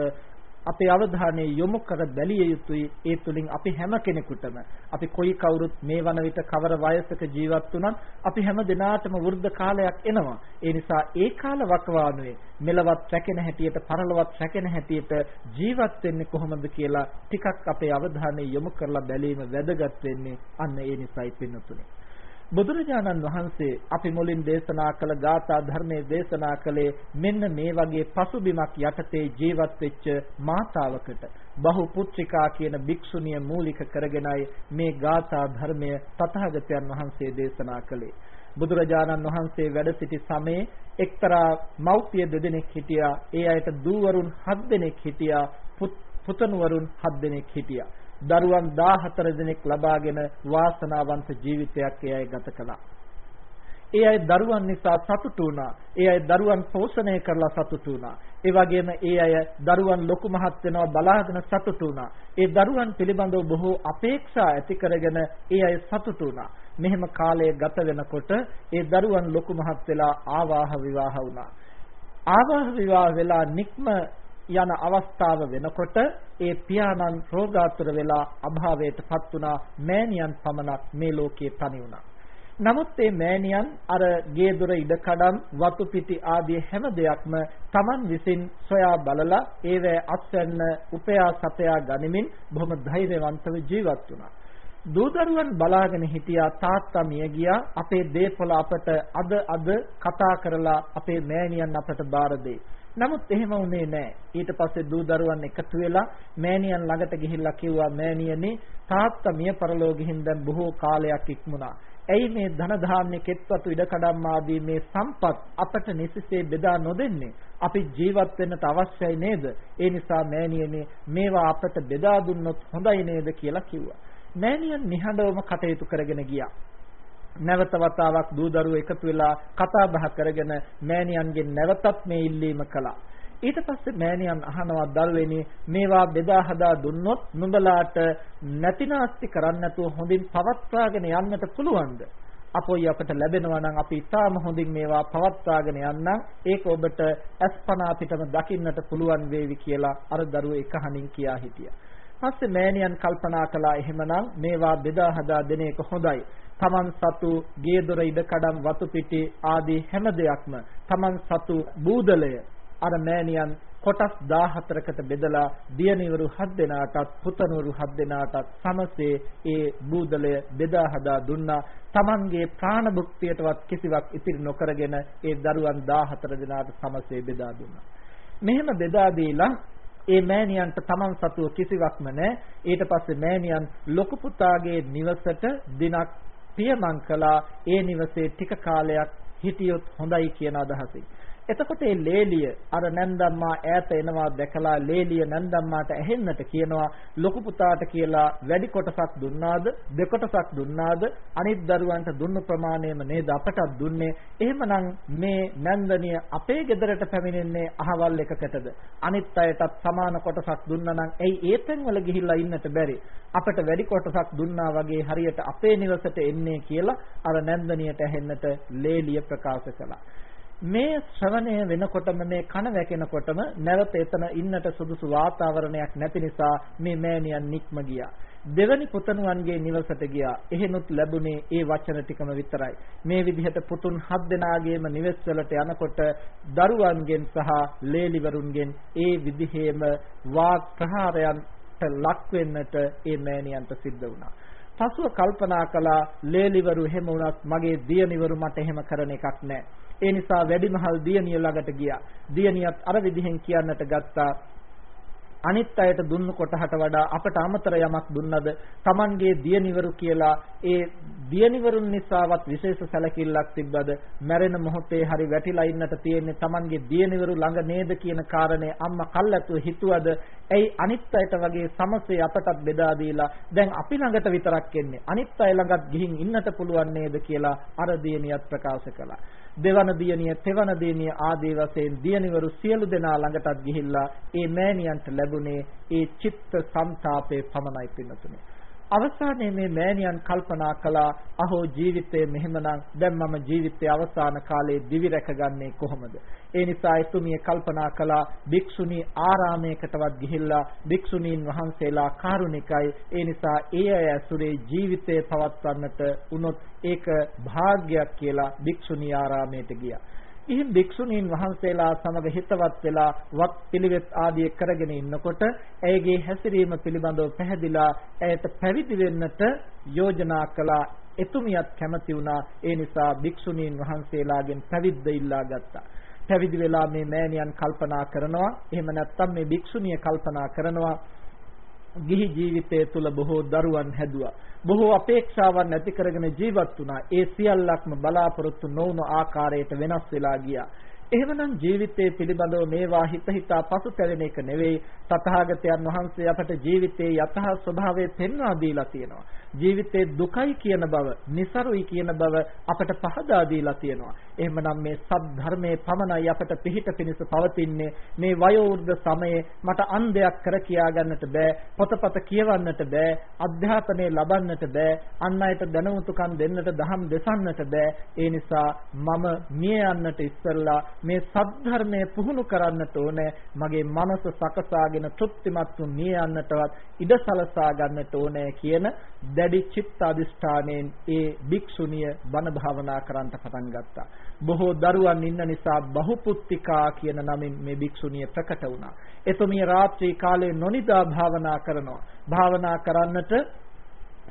අපේ අවධානය යොමු කර බැලිය යුතුයි. ඒ තුලින් අපි හැම කෙනෙකුටම අපි කොයි කවුරුත් මේ වන විට කවර වයසක ජීවත් වුණත් අපි හැම දිනාටම වෘද්ධ කාලයක් එනවා. ඒ නිසා ඒ කාල වකවානුවේ මෙලවත් රැකෙන හැටියට පරලොවත් රැකෙන හැටියට ජීවත් වෙන්නේ කොහොමද කියලා ටිකක් අපේ අවධානය යොමු කරලා බැලීම වැදගත් වෙන්නේ අන්න ඒ නිසයි පින්නතුනේ. බුදුරජාණන් වහන්සේ අපි මුලින් දේශනා කළ ගාථා ධර්මයේ දේශනා කළේ මෙන්න මේ වගේ පසුබිමක් යටතේ ජීවත් වෙච්ච මාතාවකට. බහු පුත්‍රිකා කියන භික්ෂුණිය මූලික කරගෙනයි මේ ගාථා ධර්මය තථාගතයන් වහන්සේ දේශනා කළේ. බුදුරජාණන් වහන්සේ වැඩ සිටි සමයේ එක්තරා මව්පිය දෙදෙනෙක් හිටියා. ඒ අයට දූවරුන් හත් දෙනෙක් හිටියා. පුතණුවරුන් හත් දෙනෙක් හිටියා. දරුවන් 14 දෙනෙක් ලබාගෙන වාසනාවන්ත ජීවිතයක් ඒ අය ගත කළා. ඒ අය දරුවන් නිසා සතුටු වුණා. ඒ අය දරුවන් පෝෂණය කරලා සතුටු වුණා. ඒ වගේම ඒ අය දරුවන් ලොකු මහත් වෙනවා බලාගෙන සතුටු වුණා. ඒ දරුවන් පිළිබඳව බොහෝ අපේක්ෂා ඇති කරගෙන ඒ අය සතුටු වුණා. මෙහෙම කාලය ගත වෙනකොට ඒ දරුවන් ලොකු මහත් වෙලා ආවාහ විවාහ වුණා. ආවාහ විවාහ වෙලා නික්ම යන අවස්ථාව වෙනකොට ඒ පියාණන් රෝගාතුර වෙලා අභාවයටපත් වුණා මෑණියන් පමණක් මේ ලෝකේ තනි වුණා. නමුත් මේ මෑණියන් අර ගේ දොර ඉඩකඩම් වතු පිටි ආදී හැම දෙයක්ම Taman විසින් සොයා බලලා ඒවැ අත්වැන්න උපයා සපයා ගනිමින් බොහොම ධෛර්යවන්තව ජීවත් වුණා. දූදරුවන් බලාගෙන හිටියා තාත්තා මිය ගියා අපේ දේපොළ අපට අද අද කතා කරලා අපේ මෑණියන් අපට බාර දෙයි. නමුත් එහෙම වුණේ නැහැ. ඊට පස්සේ දූ දරුවන් එකතු වෙලා මෑණියන් ළඟට ගිහිල්ලා කිව්වා මෑණියනි තාත්තා මිය පරලෝ ගිහින් දැන් බොහෝ කාලයක් ඉක්මුණා. ඇයි මේ ධන ධාන්‍ය කෙත්වතු ඉඩකඩම් ආදී මේ සම්පත් අපට නිසිසේ බෙදා නොදෙන්නේ? අපි ජීවත් වෙන්නට අවශ්‍යයි නේද? ඒ නිසා මෑණියනි මේවා අපට බෙදා දුන්නොත් හොඳයි නේද කියලා කිව්වා. මෑණියන් නිහඬවම කටයුතු කරගෙන ගියා. නැවත වතාවක් දූ දරුවෝ එකතු වෙලා කතා බහ කරගෙන මෑණියන්ගෙන් නැවතත් මේ ඉල්ලීම කළා. ඊට පස්සේ මෑණියන් අහනවා දරුවෙනි මේවා බෙදා හදා දුන්නොත් නුඹලාට නැතිනාස්ති කරන්න නැතුව හොඳින් පවත්වාගෙන යන්නට පුළුවන්ද අපොයි අපට ලැබෙනවා නම් අපි ඊටාම හොඳින් මේවා පවත්වාගෙන යන්නම් ඒක ඔබට අස්පනා පිටම දකින්නට පුළුවන් වේවි කියලා අර දරුවෝ එකහණින් කියා හිටියා. පස්සේ මෑණියන් කල්පනා කළා එහෙමනම් මේවා බෙදා හදා දෙන එක හොඳයි. තමන් සතු ගේ දොර ඉඩකඩම් වතු පිටි ආදී හැම දෙයක්ම තමන් සතු බූදලය අර මෑණියන් කොටස් 14කට බෙදලා දියණිවරු 7 දෙනාටත් පුතණුවරු 7 දෙනාටත් සමසේ ඒ බූදලය බෙදා හදා දුන්නා. Tamanගේ ප්‍රාණ භුක්තියටවත් කිසිවක් ඉතිරි නොකරගෙන ඒ දරුවන් 14 දෙනාට සමසේ බෙදා දුන්නා. මෙහෙම බෙදා දීලා ඒ මෑණියන්ට Taman සතුව කිසිවක්ම නැහැ. ඊට පස්සේ මෑණියන් ලොකු පුතාගේ නිවසට දිනක් පියමන් කළා. ඒ නිවසේ ටික කාලයක් හිටියොත් හොඳයි කියන අදහසින්. එතකොට මේ ලේලිය අර නැන්දම්මා ඈත එනවා දැකලා ලේලිය නැන්දම්මාට ඇහෙන්නට කියනවා ලොකු පුතාට කියලා වැඩි කොටසක් දුන්නාද? දෙකොටසක් දුන්නාද? අනිත් දරුවන්ට දුන්නු ප්‍රමාණයම නේද අපටත් දුන්නේ? එහෙමනම් මේ නැන්දනිය අපේ ගෙදරට පැමිණෙන්නේ අහවල් එකකටද? අනිත් අයටත් සමාන කොටසක් දුන්නා නම් ඇයි ඒ තැන්වල ගිහිල්ලා ඉන්නට බැරි. අපට වැඩි කොටසක් දුන්නා වගේ හරියට අපේ නිවසට එන්නේ කියලා අර නැන්දනියට ඇහෙන්නට ලේලිය ප්‍රකාශ කළා. මේ ශ්‍රවණය වෙනකොටම මේ කන වැකෙනකොටම නැවත එතන ඉන්නට සුදුසු වාතාවරණයක් නැති නිසා මේ මෑණියන් නික්ම ගියා. දෙවනි පුතණුවන්ගේ නිවසට ගියා. එහෙනුත් ලැබුණේ ඒ වචන ටිකම විතරයි. මේ විදිහට පුතුන් හත් දෙනාගේම නිවෙස් වලට යනකොට දරුවන්ගෙන් සහ ලේලිවරුන්ගෙන් ඒ විදිහේම වාග් ප්‍රහාරයන්ට ලක් වෙන්නට ඒ මෑණියන්ට සිද්ධ වුණා. පසුව කල්පනා කළා ලේලිවරු එහෙම වුණත් මගේ දියණිවරු මට එහෙම කරන එකක් නැහැ. ඒ නිසා වැඩිමහල් දියණිය ළඟට ගියා. දියණියත් අර විදිහෙන් කියන්නට ගත්තා. අනිත් අයට දුන්නු කොටහට වඩා අපට අමතර යමක් දුන්නද? Tamanගේ දියනිවරු කියලා ඒ දියනිවරුන් නිසාවත් විශේෂ සැලකිල්ලක් තිබ්බද? මැරෙන මොහොතේ හරි වැටිලා ඉන්නට තියෙන්නේ Tamanගේ දියනිවරු ළඟ නේද කියන කාරණේ අම්මා කල්ැතුව හිතුවද? ඇයි අනිත් අයට වගේ සමසේ අපටත් බෙදා දීලා දැන් අපි ළඟට විතරක් එන්නේ? අනිත් අය ළඟත් ගිහින් ඉන්නට පුළුවන් නේද? කියලා අර දියණියත් ප්‍රකාශ කළා. දෙවන දියණිය, තෙවන දියණිය ආදී වශයෙන් දියණිවරු සියලු දෙනා ළඟටත් ගිහිල්ලා ඒ මෑණියන්ට ලැබුණේ ඒ චිත්ත සම්තාපේ පමණයි පින්නතුනේ. අවසානයේ මේ මෑණියන් කල්පනා කළා අහෝ ජීවිතේ මෙහෙමනම් දැන් මම ජීවිතයේ අවසාන කාලයේ දිවි රැකගන්නේ කොහොමද? ඒ නිසා එතුමිය කල්පනා කළා භික්ෂුණී ආරාමයකටවත් ගිහිල්ලා භික්ෂුණීන් වහන්සේලා කාරුණිකයි. ඒ නිසා ඒ අය ඇසුරේ ජීවිතය පවත්වන්නට උනොත් ඒක භාග්යක් කියලා භික්ෂුණී ආරාමයට ගියා. ඉහින් භික්ෂුණීන් වහන්සේලා සමග හිතවත් වෙලා වත් පිළිවෙත් ආදී කරගෙන ඉන්නකොට ඇයගේ හැසිරීම පිළිබඳව පැහැදිලා ඇයට පැවිදි වෙන්නට යෝජනා කළා. එතුමියත් කැමති වුණා. ඒ නිසා භික්ෂුණීන් වහන්සේලාගෙන් පැවිද්ද ඉල්ලා ගත්තා. පැවිදි වෙලා මේ මෑණියන් කල්පනා කරනවා. එහෙම නැත්නම් මේ භික්ෂුණිය කල්පනා කරනවා. ගිහි ජීවිතය තුළ බොහෝ දරුවන් හැදුවා. බොහෝ අපේක්ෂාවන් ඇති කරගෙන ජීවත් වුණා. ඒ සියල්ලක්ම බලාපොරොත්තු නොවුණු ආකාරයට වෙනස් වෙලා ගියා. එහෙමනම් ජීවිතයේ පිළිබඳව මේවා හිත හිතා පසුතැවෙන එක නෙවෙයි. තථාගතයන් වහන්සේ අපට ජීවිතයේ යථා ස්වභාවය පෙන්වා දීලා තියෙනවා. ජීවිතේ දුකයි කියන බව, નિසරුයි කියන බව අපට පහදා දීලා තියෙනවා. එහෙමනම් මේ සත් ධර්මයේ පමණයි අපට පිහිට පිණිස පවතින්නේ. මේ වයෝවෘද්ධ සමයේ මට අන්දයක් කර කියා ගන්නට බෑ. පොතපත කියවන්නට බෑ. අධ්‍යාපනය ලබන්නට බෑ. අන් අයට දැනුමුතුකම් දෙන්නට දහම් දෙසන්නට බෑ. ඒ නිසා මම මිය යන්නට ඉස්සෙල්ලා මේ සත් ධර්මයේ පුහුණු කරන්නට ඕනේ. මගේ මනස සකසාගෙන තෘප්තිමත් වූ මිය යන්නටවත් ඉඩ සලසා ගන්නට ඕනේ කියන දැඩි චිත්ත අධිෂ්ඨානයෙන් ඒ භික්ෂුණිය බණ භාවනා කරන්නට පටන් ගත්තා. බොහෝ දරුවන් ඉන්න නිසා බහුපුත්තිකා කියන නමින් මේ භික්ෂුණිය ප්‍රකට වුණා. එතුමිය රාත්‍රී කාලේ නොනිදා භාවනා කරනවා. භාවනා කරන්නට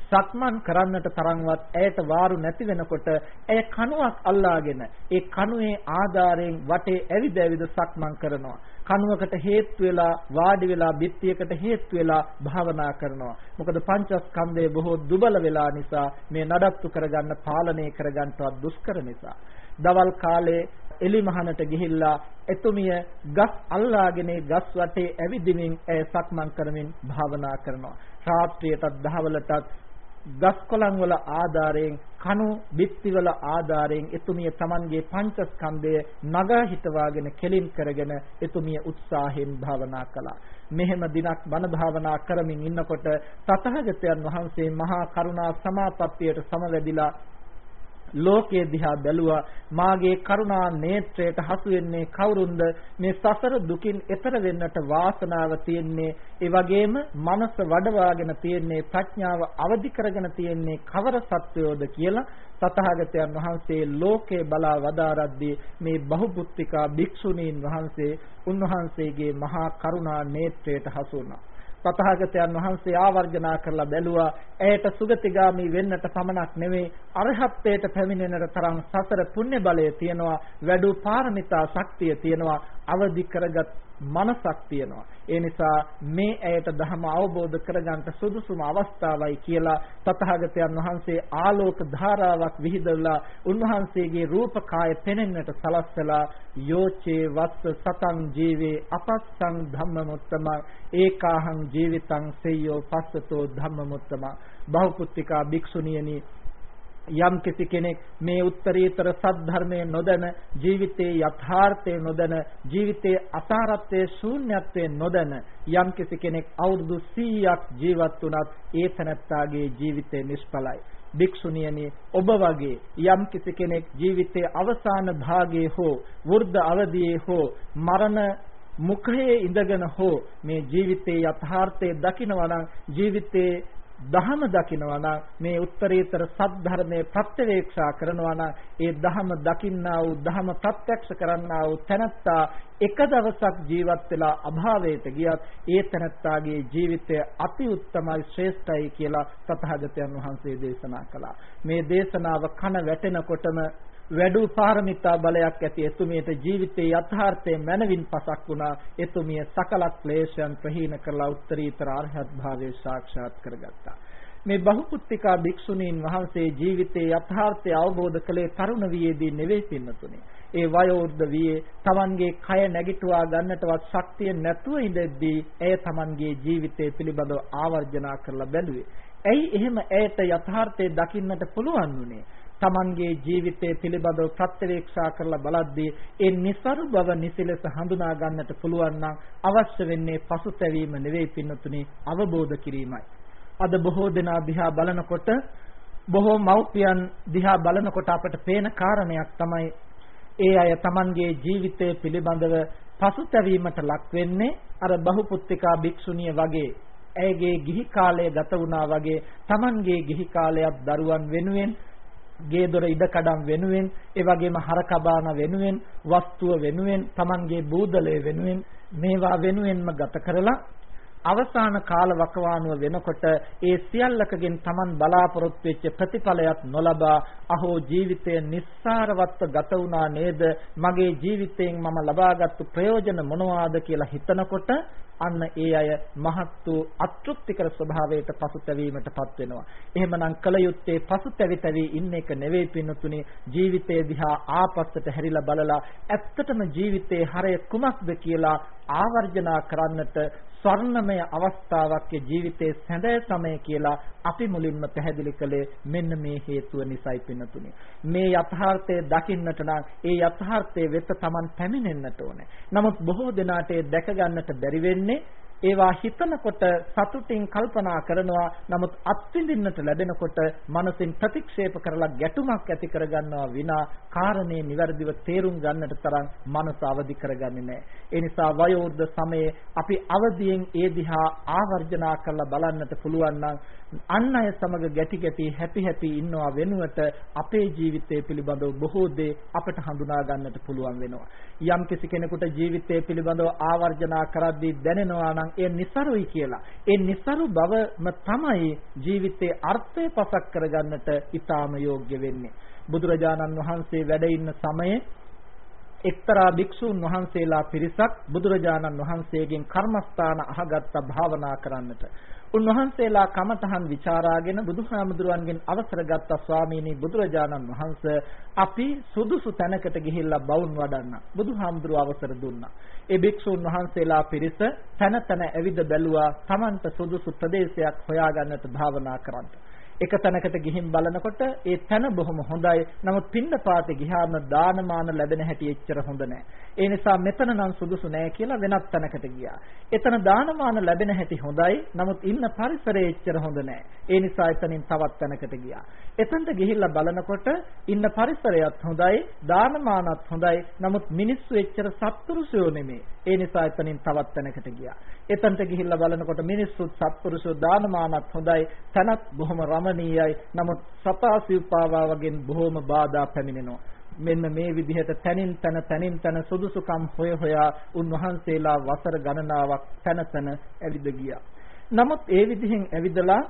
සක්මන් කරන්නට තරම්වත් ඇයට වාරු නැති වෙනකොට ඇය කණුවක් අල්ලාගෙන ඒ කණුවේ ආධාරයෙන් වටේ ඇවිද ඇවිද සක්මන් කරනවා. කණුවකට හේතු වෙලා වාඩි වෙලා බිත්තියකට හේතු වෙලා භාවනා කරනවා. මොකද පංචස්කන්ධය බොහෝ දුබල වෙලා නිසා මේ නඩත්තු කරගන්න පාලනය කරගන්නවත් දුෂ්කර නිසා. දවල් කාලේ එලිමහනට ගිහිල්ලා එතුමිය ගස් අල්ලාගෙන ගස් වටේ ඇවිදිමින් ඇය සක්මන් කරමින් භාවනා කරනවා. රාත්‍රියටත් දහවලටත් ගස් කොළන් වල ආධාරයෙන් කණු බිත්තිවල ආධාරයෙන් එතුමිය Tamanගේ පංචස්කන්ධය නගා හිටවාගෙන කෙලින් කරගෙන එතුමිය උත්සාහයෙන් භාවනා කළා. මෙහෙම දිනක් බණ භාවනා කරමින් ඉන්නකොට තථාගතයන් වහන්සේ මහා කරුණා සමාපත්තියට සමවැදිලා ලෝකයේ දිහා බැලුවා. මාගේ කරුණා නේත්‍රයට හසු වෙන්නේ කවුරුන්ද? මේ සසර දුකින් එතර වෙන්නට වාසනාව තියෙන්නේ. ඒ වගේම මනස වඩවාගෙන තියෙන්නේ ප්‍රඥාව අවදි කරගෙන තියෙන්නේ කවර සත්වයෝද කියලා තථාගතයන් වහන්සේ ලෝකේ බලා වදාරද්දී මේ බහුපුත්තිකා භික්ෂුණීන් වහන්සේ උන්වහන්සේගේ මහා කරුණා නේත්‍රයට හසු වුණා. තථාගතයන් වහන්සේ ආවර්ජනා කරලා බැලුවා ඇයට සුගතිගාමි වෙන්නට පමණක් නෙවෙයි අරහත්ත්වයට පැමිණෙන්නට තරම් සසර පුණ්‍ය බලය තියෙනවා. වැඩි පාරමිතා ශක්තිය තියෙනවා. අවදි කරගත් මනසක් තියෙනවා. ඒ නිසා මේ ඇයට ධර්ම අවබෝධ කරගන්න සුදුසුම අවස්ථාවයි කියලා තථාගතයන් වහන්සේ ආලෝක ධාරාවක් විහිදවලා උන්වහන්සේගේ රූපකාය පෙනෙන්නට සලස්සලා යෝචේ වස්ස සතං ජීවේ අපස්සං ධම්මමුත්තම ඒකාහං ජීවිතං සෙය්‍යෝ පස්සතෝ ධම්මමුත්තම බහුපුත්තිකා භික්ෂුණියනි යම් කිසි කෙනෙක් මේ උත්තරීතර සද්ධර්මයේ නොදැන ජීවිතයේ යථාර්ථය නොදැන ජීවිතයේ අසාරත්වයේ ශූන්‍යත්වයේ නොදැන යම් කිසි කෙනෙක් අවුරුදු 100ක් ජීවත් වුණත් ඒ තනත්තාගේ ජීවිතය නිෂ්ඵලයි. භික්ෂුණියනි ඔබ වගේ යම් කිසි කෙනෙක් ජීවිතයේ අවසාන භාගයේ හෝ වෘද්ධ අවදියේ හෝ මරණ මුඛයේ ඉඳගෙන හෝ මේ ජීවිතයේ යථාර්ථය දකිනවා නම් ජීවිතයේ දහම දකිනවා නම් මේ උත්තරීතර සද්ධර්මයේ ප්‍රත්‍යවේක්ෂා කරනවා නම් ඒ දහම දකින්නා වූ දහම ප්‍රත්‍යක්ෂ කරන්නා වූ තැනැත්තා එක දවසක් ජීවත් වෙලා අභාවයට ගියත් ඒ තැනැත්තාගේ ජීවිතය අති උත්තමයි ශ්‍රේෂ්ඨයි කියලා තථාගතයන් වහන්සේ දේශනා කළා. මේ දේශනාව කන වැටෙනකොටම වැඩි පාරමිතා බලයක් ඇති එතුමියට ජීවිතයේ යථාර්ථය මනවින් පසක් වුණා. එතුමිය සකල ක්ලේශයන් ප්‍රහීන කරලා උත්තරීතර අරහත් භාවයේ සාක්ෂාත් කරගත්තා. මේ බහුපුත්තිකා භික්ෂුණීන් වහන්සේ ජීවිතයේ යථාර්ථය අවබෝධ කළේ තරුණ වියේදී නෙවෙයි පින්නතුනේ. ඒ වයෝවෘද්ධ වියේ Tamanගේ කය නැගිටුවා ගන්නටවත් ශක්තිය නැතුව ඉඳද්දී ඇය Tamanගේ ජීවිතය පිළිබඳව ආවර්ජනා කරලා බැලුවේ. ඇයි එහෙම ඇයට යථාර්ථය දකින්නට පුළුවන් වුනේ? Tamanගේ ජීවිතය පිළිබඳව ප්‍රත්‍යවේක්ෂා කරලා බලද්දී ඒ નિසරු බව නිසිලස හඳුනා ගන්නට පුළුවන් නම් අවශ්‍ය වෙන්නේ පසුතැවීම නෙවෙයි පින්නතුනි අවබෝධ කිරීමයි. අද බොහෝ දෙනා දිහා බලනකොට බොහෝ මව්පියන් දිහා බලනකොට අපට පේන කාරණයක් තමයි ඒ අය Tamanගේ ජීවිතය පිළිබඳව පසුතැවීමට ලක් වෙන්නේ අර බහුපුත්තිකා භික්ෂුණිය වගේ ඇයගේ ගිහි කාලය ගත වුණා වගේ Tamanගේ ගිහි කාලයක් දරුවන් වෙනුවෙන් ගේ දොර ඉඩකඩම් වෙනුවෙන් ඒ වගේම හරකබාන වෙනුවෙන් වස්තුව වෙනුවෙන් Tamanගේ බූදලය වෙනුවෙන් මේවා වෙනුවෙන්ම ගත කරලා අවසාන කාල වකවානුව වෙනකොට ඒ සියල්ලකගෙන් Taman බලාපොරොත්තු වෙච්ච ප්‍රතිඵලයක් නොලබා අහෝ ජීවිතය නිස්සාරවත්ව ගත වුණා නේද මගේ ජීවිතයෙන් මම ලබාගත්තු ප්‍රයෝජන මොනවාද කියලා හිතනකොට අන්න ඒ අය මහත් වූ අතෘප්තිකර ස්වභාවයට පසුතැවීමටපත් වෙනවා. එහෙමනම් කල යුත්තේ පසුතැවි තැවි ඉන්න එක නෙවෙයි පින්නතුනි ජීවිතය දිහා ආපස්සට හැරිලා බලලා ඇත්තටම ජීවිතේ හරය කුමක්ද කියලා ආවර්ජනා කරන්නට ස්වර්ණමය අවස්ථාවක් ජීවිතයේ සැඳෑ සමය කියලා අපි මුලින්ම පැහැදිලි කළේ මෙන්න මේ හේතුව නිසායි පින්නතුනි. මේ යථාර්ථය දකින්නට නම් ඒ යථාර්ථයේ වෙත Taman පැමිණෙන්නට ඕනේ. නමුත් බොහෝ දෙනාට ඒ දැක ගන්නට බැරි වෙන්නේ ඒවා හිතනකොට සතුටින් කල්පනා කරනවා නමුත් අත්විඳින්නට ලැබෙනකොට මනසින් ප්‍රතික්ෂේප කරලා ගැටුමක් ඇති කරගන්නවා විනා කාරණේ નિවර්දිව තේරුම් ගන්නට තරම් මනස අවදි කරගන්නේ නැහැ. ඒ නිසා වයෝවෘද්ධ සමයේ අපි අවදියෙන් ඒ දිහා ආවර්ජනා කරලා බලන්නට පුළුවන් නම් අන් අය සමග ගැටි ගැටි හැපි හැපි ඉන්නවා වෙනුවට අපේ ජීවිතය පිළිබඳව බොහෝ දේ අපට හඳුනා ගන්නට පුළුවන් වෙනවා. යම් කිසි කෙනෙකුට ජීවිතය පිළිබඳව ආවර්ජනා කරද්දී දැනෙනවා නම් ඒ નિසරුයි කියලා. ඒ નિසරු බවම තමයි ජීවිතයේ අර්ථය පසක් කරගන්නට ඊටාම යෝග්‍ය වෙන්නේ. බුදුරජාණන් වහන්සේ වැඩ ඉන්න සමයේ එක්තරා භික්ෂූන් වහන්සේලා පිරිසක් බුදුරජාණන් වහන්සේගෙන් කර්මස්ථාන අහගත්ත භාවනා කරන්නට උන්වහන්සේලා කමතහන් ਵਿਚාරාගෙන බුදුහාමුදුරුවන්ගෙන් අවසර ගත්තා ස්වාමීනි බුදුරජාණන් වහන්සේ අපි සුදුසු තැනකට ගිහිල්ලා බවුන් වඩන්න බුදුහාමුදුරුව අවසර දුන්නා. ඒ භික්ෂුන් වහන්සේලා පිරිස තන තන ඇවිද බැලුවා Tamanට සුදුසු ප්‍රදේශයක් හොයාගන්නට භාවනා කරන්න. එක තැනකට ගිහින් බලනකොට ඒ තැන බොහොම හොඳයි. නමුත් පින්නපාතේ ගියාම දානමාන ලැබෙන හැටි එච්චර හොඳ නැහැ. ඒ නිසා මෙතන නම් සුදුසු නැහැ කියලා වෙනත් තැනකට ගියා. එතන දානමාන ලැබෙන හැටි හොඳයි. නමුත් ඉන්න පරිසරය එච්චර හොඳ නැහැ. ඒ නිසා එතනින් තවත් තැනකට ගියා. එතනට ගිහිල්ලා බලනකොට ඉන්න පරිසරයත් හොඳයි, දානමානත් හොඳයි. නමුත් මිනිස්සු එච්චර සත්පුරුෂයෝ නෙමෙයි. ඒ නිසා එතනින් තවත් තැනකට ගියා. එතනට ගිහිල්ලා බලනකොට මිනිස්සුත් සත්පුරුෂයෝ දානමානත් හොඳයි. තනත් බොහොම රමණීයයි. නමුත් සතා සිව්පාවා වගේ බොහොම බාධා පැමිණෙනවා. මෙන්න මේ විදිහට තනින් තන තනින් තන සුදුසුකම් හොය හොයා උන්වහන්සේලා වසර ගණනාවක් තන තන ඇවිද ගියා. නමුත් ඒ විදිහෙන් ඇවිදලා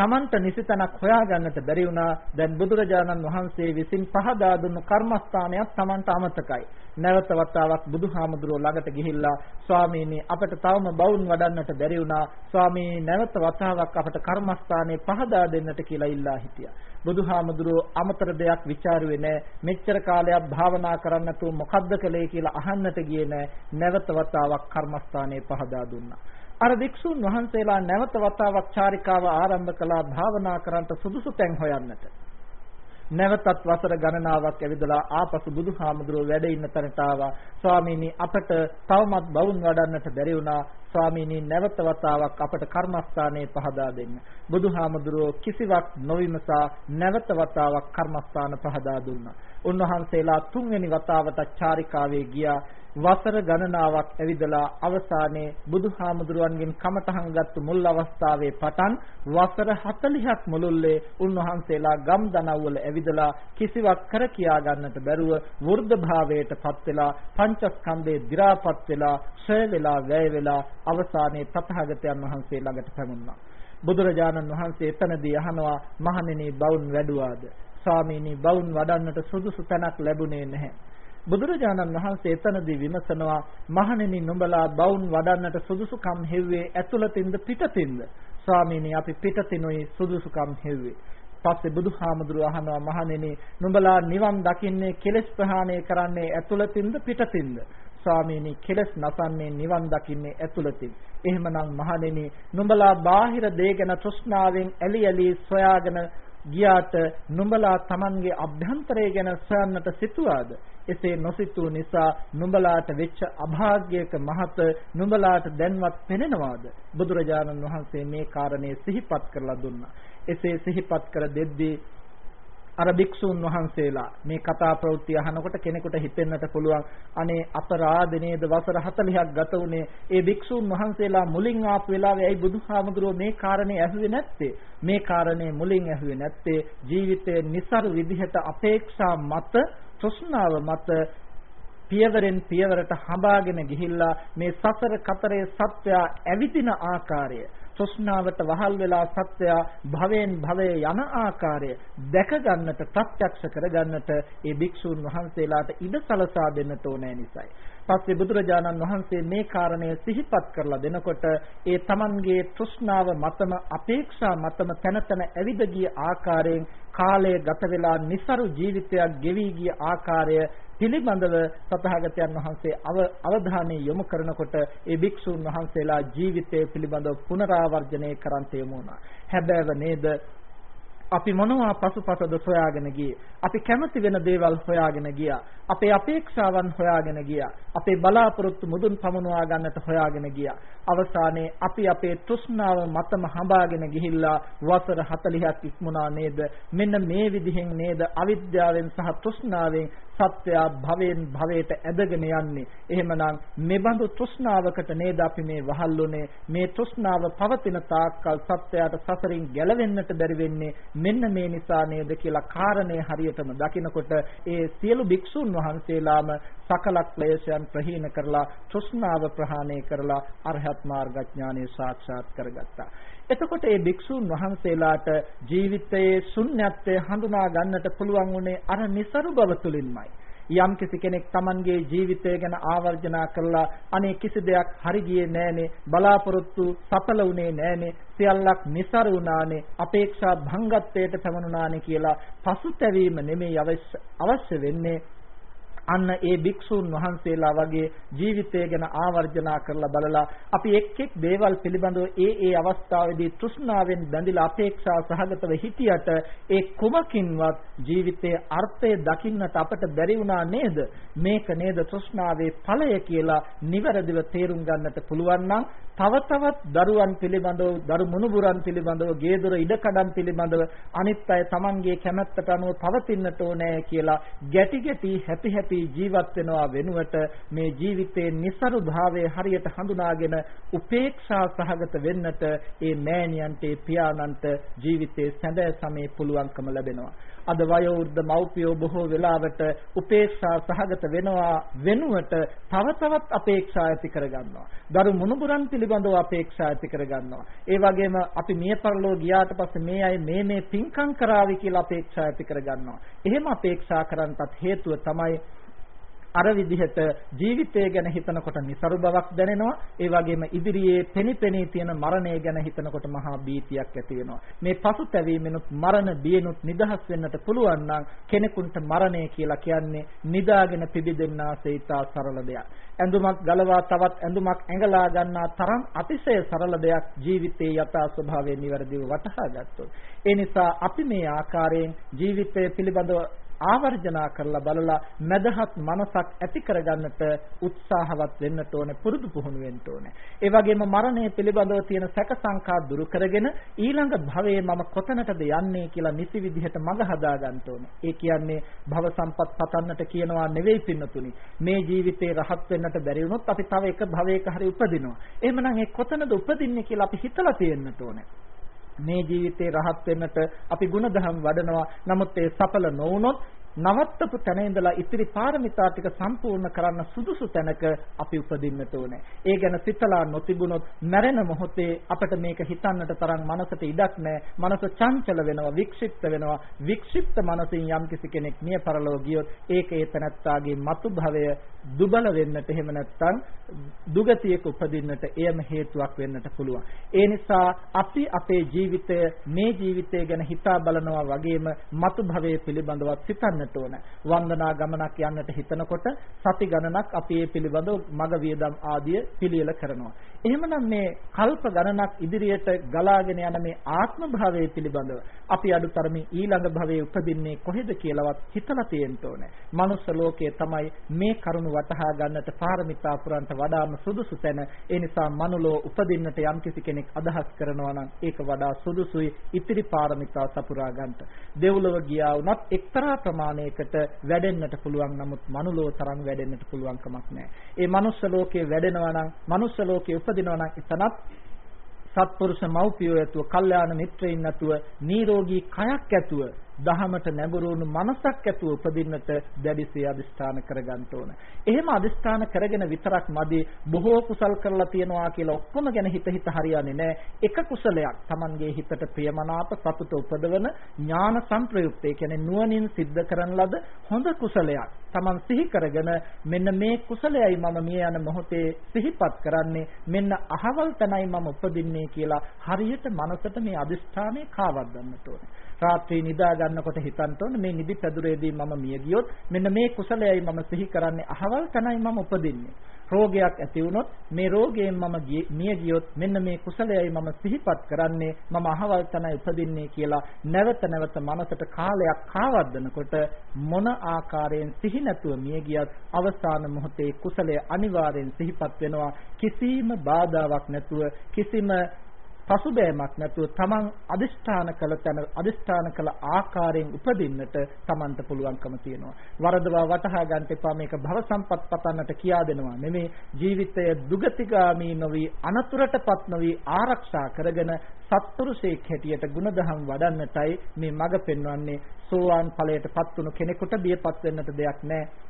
Tamanta නිසිතනක් හොයාගන්නට බැරි වුණා. දැන් බුදුරජාණන් වහන්සේ විසින් පහදා දුන්නු කර්මස්ථානයක් Tamanta අමතකයි. නැවත වතාවක් බුදුහාමුදුරුවෝ ළඟට ගිහිල්ලා ස්වාමීනි අපට තවම බවුන් වඩන්නට බැරි වුණා. ස්වාමීනි නැවත වතාවක් අපට කර්මස්ථානේ පහදා දෙන්නට කියලා ඉල්ලා හිටියා. බුදුහාමුදුරුවෝ අමතර දෙයක් ਵਿਚාරුවේ නැහැ. මෙච්චර කාලයක් භාවනා කරන්න තු මොකද්ද කළේ කියලා අහන්නට ගියේ නැහැ. නැවත වතාවක් කර්මස්ථානේ පහදා දුන්නා. අර වික්ෂුන් වහන්සේලා නැවත වතාවක් චාරිකාව ආරම්භ කළා භාවනා කරන්නට සුදුසු තැන් හොයන්නට. නැවතත් වසර ගණනාවක් ඇවිදලා ආපසු බුදුහාමුදුරුවෝ වැඩ ඉන්න තැනට ආවා. ස්වාමීනි අපට තවමත් බවුන් වඩන්නට බැරි වුණා. ස්වාමීනි නැවත වතාවක් අපට කර්මස්ථානයේ පහදා දෙන්න. බුදුහාමුදුරුවෝ කිසිවක් නොවිමසා නැවත වතාවක් කර්මස්ථාන පහදා දුන්නා. උන්වහන්සේලා තුන්වෙනි වතාවට චාරිකාවේ ගියා. වසර ගණනාවක් ඇවිදලා අවසානයේ බුදුහාමුදුරුවන්ගෙන් කමතහන් ගත්තු මුල් අවස්ථාවේ පටන් වසර 40ක් මුළුල්ලේ උන්වහන්සේලා ගම් දනව්වල ඇවිදලා කිසිවක් කර කියා ගන්නට බැරුව වෘද්ධ භාවයටපත් වෙලා පංචස්කන්ධේ දි รา පත් වෙලා ඡය වෙලා වැය වෙලා අවසානයේ තථාගතයන් වහන්සේ ළඟට පැමුණා බුදුරජාණන් වහන්සේ එතනදී අහනවා මහණෙනි බවුන් වැඩුවාද ස්වාමීනි බවුන් වඩන්නට සුදුසු තැනක් ලැබුණේ නැහැ. බුදුරජාණන් වහන්සේ එතනදී විමසනවා මහණෙනි නුඹලා බවුන් වඩන්නට සුදුසුකම් හෙව්වේ ඇතුළතින්ද පිටතින්ද? ස්වාමීනි අපි පිටතිනුයි සුදුසුකම් හෙව්වේ. පස්සේ බුදුහාමුදුරුව අහනවා මහණෙනි නුඹලා නිවන් දකින්නේ කෙලෙස් ප්‍රහාණය කරන්නේ ඇතුළතින්ද පිටතින්ද? ස්වාමීනි කෙලස් නසන්නේ නිවන් දකින්නේ ඇතුළතින්. එහෙමනම් මහණෙනි නුඹලා බාහිර දේ ගැන තෘෂ්ණාවෙන් ඇලි ඇලි සොයාගෙන ගියාට නුඹලා Tamanගේ අභ්‍යන්තරය ගැන සොයන්නට සිතුවාද? එසේ නොසිතූ නිසා නුඹලාට වෙච්ච අභාග්‍යයක මහත නුඹලාට දැන්වත් පෙනෙනවාද? බුදුරජාණන් වහන්සේ මේ කාරණේ සිහිපත් කරලා දුන්නා. එසේ සිහිපත් කර දෙද්දී අර භික්ෂුන් වහන්සේලා මේ කතා ප්‍රවෘත්ති අහනකොට කෙනෙකුට හිතෙන්නට පුළුවන් අනේ අපරාධනේද වසර 40ක් ගත වුණේ ඒ භික්ෂුන් වහන්සේලා මුලින් ආපු වෙලාවේ ඇයි බුදුහාමුදුරුවෝ මේ කාරණේ ඇහුවේ නැත්තේ? මේ කාරණේ මුලින් ඇහුවේ නැත්තේ? ජීවිතයේ નિසරු විදිහට අපේක්ෂා මත තෘෂ්ණාව මත පියවරෙන් පියවරට හඹාගෙන ගිහිල්ලා මේ සසර කතරේ සත්‍ය ඇවිදින ආකාරය තෘෂ්ණාවට වහල් වෙලා සත්‍යය භවෙන් භවයේ යන ආකාරය දැක ගන්නට ප්‍රත්‍යක්ෂ කර ගන්නට ඒ භික්ෂුන් වහන්සේලාට ඉඩ සලසා දෙන්නට ඕනෑ නිසායි. පස්සේ බුදුරජාණන් වහන්සේ මේ කාරණය සිහිපත් කරලා දෙනකොට ඒ Tamanගේ තෘෂ්ණාව මතම අපේක්ෂා මතම තන තන ඇවිද ගිය ආකාරයෙන් කාලය ගත වෙලා નિසරු ජීවිතයක් ගෙවි ගිය ආකාරය පිළිබඳව තථාගතයන් වහන්සේ අවධානය යොමු කරනකොට ඒ භික්ෂුන් වහන්සේලා ජීවිතය පිළිබඳව පුනරාවර්ජනය කරන්ට යමු වුණා. හැබැයි නේද? අපි මොනවා පසුපසද සොයාගෙන ගියේ? අපි කැමති වෙන දේවල් හොයාගෙන ගියා. අපේ අපේක්ෂාවන් හොයාගෙන ගියා. අපේ බලාපොරොත්තු මුදුන් පමුණවා ගන්නට හොයාගෙන ගියා. අවසානයේ අපි අපේ තෘෂ්ණාව මතම හඹාගෙන ගිහිල්ලා වසර 40ක් ඉක්මුණා නේද? මෙන්න මේ විදිහෙන් නේද? අවිද්‍යාවෙන් සහ තෘෂ්ණාවෙන් සත්‍ය භවයෙන් භවයට ඇදගෙන යන්නේ. එහෙමනම් මෙබඳු තෘෂ්ණාවකට නේද අපි මේ වහල්ුනේ මේ තෘෂ්ණාව පවතින තාක්කල් සත්‍යයට සසරින් ගැලවෙන්නට බැරි වෙන්නේ මෙන්න මේ නිසා නේද කියලා කාරණේ හරියටම දකිනකොට ඒ සියලු භික්ෂුන් වහන්සේලාම සකල ක්ලේශයන් ප්‍රහීන කරලා තෘෂ්ණාව ප්‍රහාණය කරලා අරහත් මාර්ගඥානය සාක්ෂාත් කරගත්තා. එතකොට මේ භික්ෂුන් වහන්සේලාට ජීවිතයේ ශුන්‍යත්වය හඳුනා ගන්නට පුළුවන් උනේ අර નિසරු බව තුලින්මයි. යම් කිසි කෙනෙක් Tamanගේ ජීවිතය ගැන ආවර්ජනා කරලා අනේ කිසි දෙයක් හරි ගියේ නෑනේ බලාපොරොත්තු සඵල වුණේ නෑනේ සියල්ලක් નિසරු වුණානේ අපේක්ෂා භංගත්වයට පැමුණානේ කියලා පසුතැවීම නෙමෙයි අවශ්‍ය වෙන්නේ අන්න ඒ භික්ෂූන් වහන්සේලා වගේ ජීවිතය ගැන ආවර්ජනා කරලා බලලා අපි එක් එක් දේවල් පිළිබඳව ඒ ඒ අවස්ථාවේදී තෘෂ්ණාවෙන් බැඳිලා අපේක්ෂා සහගතව හිටියට ඒ කුමකින්වත් ජීවිතයේ අර්ථය දකින්නට අපට බැරි වුණා නේද? මේක නේද තෘෂ්ණාවේ ඵලය කියලා නිවැරදිව තේරුම් ගන්නට පුළුවන් නම් තව තවත් දරුවන් පිළිබඳව දරු මුණුබුරන් පිළිබඳව ගේදොර ඉඩකඩම් පිළිබඳව අනිත් අය Tamanගේ කැමැත්තට අනුව පවතින්නට ඕනේ කියලා ගැටි ගැටි හැපි හැපි ජීවත් වෙනවා වෙනුවට මේ ජීවිතයේ નિසරු භාවය හරියට හඳුනාගෙන උපේක්ෂා සහගත වෙන්නට ඒ මෑණියන්ට පියාණන්ට ජීවිතයේ සැබෑ සමේ පුළුවන්කම ලැබෙනවා. අද වයෝවෘද්ධ මව්පියෝ බොහෝ වෙලාවට උපේක්ෂා සහගත වෙනවා වෙනුවට තව තවත් අපේක්ෂා ඇති කරගන්නවා. දරු මුණුබුරන් පිළිබඳව අපේක්ෂා ඇති කරගන්නවා. ඒ වගේම අපි මිය පරලෝ ගියාට පස්සේ මේ අය මේ මේ පින්කම් කරાવી කියලා අපේක්ෂා ඇති කරගන්නවා. එහෙම අපේක්ෂා කරන්නටත් හේතුව තමයි අර විදිහට ජීවිතය ගැන හිතනකොට નિසරු බවක් දැනෙනවා. ඒ වගේම ඉදිරියේ පෙනිපෙනී තියෙන මරණය ගැන හිතනකොට මහා බීතියක් ඇති වෙනවා. මේ පසුතැවීමෙනුත් මරණ බියනුත් නිදහස් වෙන්නට පුළුවන් නම් කෙනෙකුට මරණය කියලා කියන්නේ නිදාගෙන පිබිදෙන්නාසේ ඉතා සරල දෙයක්. ඇඳුමක් ගලවා තවත් ඇඳුමක් ඇඟලා ගන්නා තරම් අතිශය සරල දෙයක් ජීවිතයේ යථා ස්වභාවය નિවරදිව වටහා ගත්තොත්. ඒ නිසා අපි මේ ආකාරයෙන් ජීවිතය පිළිබඳව ආවර්ජනා කරලා බලලා මදහත් මනසක් ඇති කරගන්නට උත්සාහවත් වෙන්නට ඕනේ පුරුදු පුහුණු වෙන්න ඕනේ. ඒ වගේම මරණය පිළිබඳව තියෙන සැක සංකා දුරු කරගෙන ඊළඟ භවයේ මම කොතනටද යන්නේ කියලා නිසි විදිහට මඟ හදා ගන්න ඕනේ. ඒ කියන්නේ භව සම්පත් පතන්නට කියනවා නෙවෙයි පින්නතුනි. මේ ජීවිතේ රහත් වෙන්නට බැරි වුණොත් අපි තව එක භවයක හරි උපදිනවා. එහෙමනම් ඒ කොතනද උපදින්නේ කියලා අපි හිතලා තියෙන්නට ඕනේ. මේ ජීවිතේ රහත් වෙන්නට අපි ಗುಣධම් වඩනවා. නමුත් ඒ සඵල නොවුනොත් නවත්තපු තැන ඉඳලා ඉතිරි පාරමිතා ටික සම්පූර්ණ කරන්න සුදුසු තැනක අපි උපදින්නට ඕනේ. ඒ ගැන සිතලා නොතිබුණොත් මැරෙන මොහොතේ අපිට මේක හිතන්නට තරම් මනසට ඉඩක් නැහැ. මනස චංචල වෙනවා, වික්ෂිප්ත වෙනවා. වික්ෂිප්ත මනසින් යම්කිසි කෙනෙක් මිය පරලෝ ගියොත් ඒක ඒ තනත්තාගේ මතු භවය දුබල වෙන්නට එහෙම නැත්නම් දුගතියක උපදින්නට එයම හේතුවක් වෙන්නට පුළුවන්. ඒ නිසා අපි අපේ ජීවිතය මේ ජීවිතය ගැන හිතා බලනවා වගේම මතු භවයේ පිළිබඳවත් හිතන්නට ඕන. වන්දනා ගමනක් යන්නට හිතනකොට සති ගණනක් අපි ඒ පිළිබඳව මග වියදම් ආදිය පිළියෙල කරනවා. එහෙමනම් මේ කල්ප ගණනක් ඉදිරියට ගලාගෙන යන මේ ආත්ම භාවයේ පිළිබඳව අපි අඩුතරමින් ඊළඟ භවයේ උපදින්නේ කොහෙද කියලාවත් හිතලා තියෙන්න ඕනේ. මනුස්ස ලෝකයේ තමයි මේ කරුණ වටහා ගන්නට පාරමිතා පුරන්ට වඩාම සුදුසු තැන. ඒ නිසා මනුලෝ උපදින්නට යම්කිසි කෙනෙක් අදහස් කරනවා නම් ඒක වඩා සුදුසුයි ඉතිරි පාරමිතා සපුරා ගන්නට. දෙව්ලොව ගියා වුණත් එක්තරා ප්‍රමාණයකට වැඩෙන්නට පුළුවන් නමුත් මනුලෝ තරම් වැඩෙන්නට පුළුවන් කමක් නැහැ. ඒ මනුස්ස ලෝකයේ වැඩෙනවා නම් මනුස්ස ලෝකයේ උපදිනවා නම් එතනත් සත්පුරුෂ මව්පියෝ ඇතුව, කල්යාණ මිත්‍රයින් ඇතුව, නිරෝගී කයක් ඇතුව දහමට නැඹුරුණු මනසක් ඇතුව උපදින්නට දැඩිසේ අදිස්ථාන කරගන්න ඕන. එහෙම අදිස්ථාන කරගෙන විතරක් මදි බොහෝ කුසල් කරලා තියනවා කියලා ඔක්කොම ගැන හිත හිත හරියන්නේ නැහැ. එක කුසලයක් Tamanගේ හිතට ප්‍රියමනාප සතුට උපදවන ඥාන සංප්‍රයුක්ත ඒ කියන්නේ නුවණින් සිද්ධ කරන ලද හොඳ කුසලයක්. Taman සිහි කරගෙන මෙන්න මේ කුසලයයි මම මිය යන මොහොතේ සිහිපත් කරන්නේ මෙන්න අහවල් තැනයි මම උපදින්නේ කියලා හරියට මනසට මේ අදිස්ථානය කාවද්දන්නට ඕනේ. රාත්‍රී නිදා ගන්නකොට හිතන්න ඕන මේ නිදි පැදුරේදී මම මිය ගියොත් මෙන්න මේ කුසලයයි මම සිහි කරන්නේ අහවල් තැනයි මම උපදින්නේ. රෝගයක් ඇති වුණොත් මේ රෝගයෙන් මම මිය ගියොත් මෙන්න මේ කුසලයයි මම සිහිපත් කරන්නේ මම අහවල් තැනයි උපදින්නේ කියලා නැවත නැවත මනසට කාලයක් කාවද්දනකොට මොන ආකාරයෙන් සිහි නැතුව මිය ගියත් අවසාන මොහොතේ කුසලය අනිවාර්යෙන් සිහිපත් වෙනවා. කිසිම බාධාවක් නැතුව කිසිම පසුබෑමක් නැතුව තමන් අදිෂ්ඨාන කළ තැන අදිෂ්ඨාන කළ ආකාරයෙන් උපදින්නට තමන්ට පුළුවන්කම තියෙනවා. වරදවා වටහා ගන්න එපා මේක භව සම්පත් පතන්නට කියා දෙනවා. නෙමේ ජීවිතය දුගතිගාමී නොවි අනතුරටපත් නොවි ආරක්ෂා කරගෙන සත්පුරුෂයෙක් හැටියට ಗುಣධම් වඩන්නටයි මේ මඟ පෙන්වන්නේ. සෝවාන් ඵලයටපත් වුණු කෙනෙකුට බියපත් වෙන්නට දෙයක් නැහැ.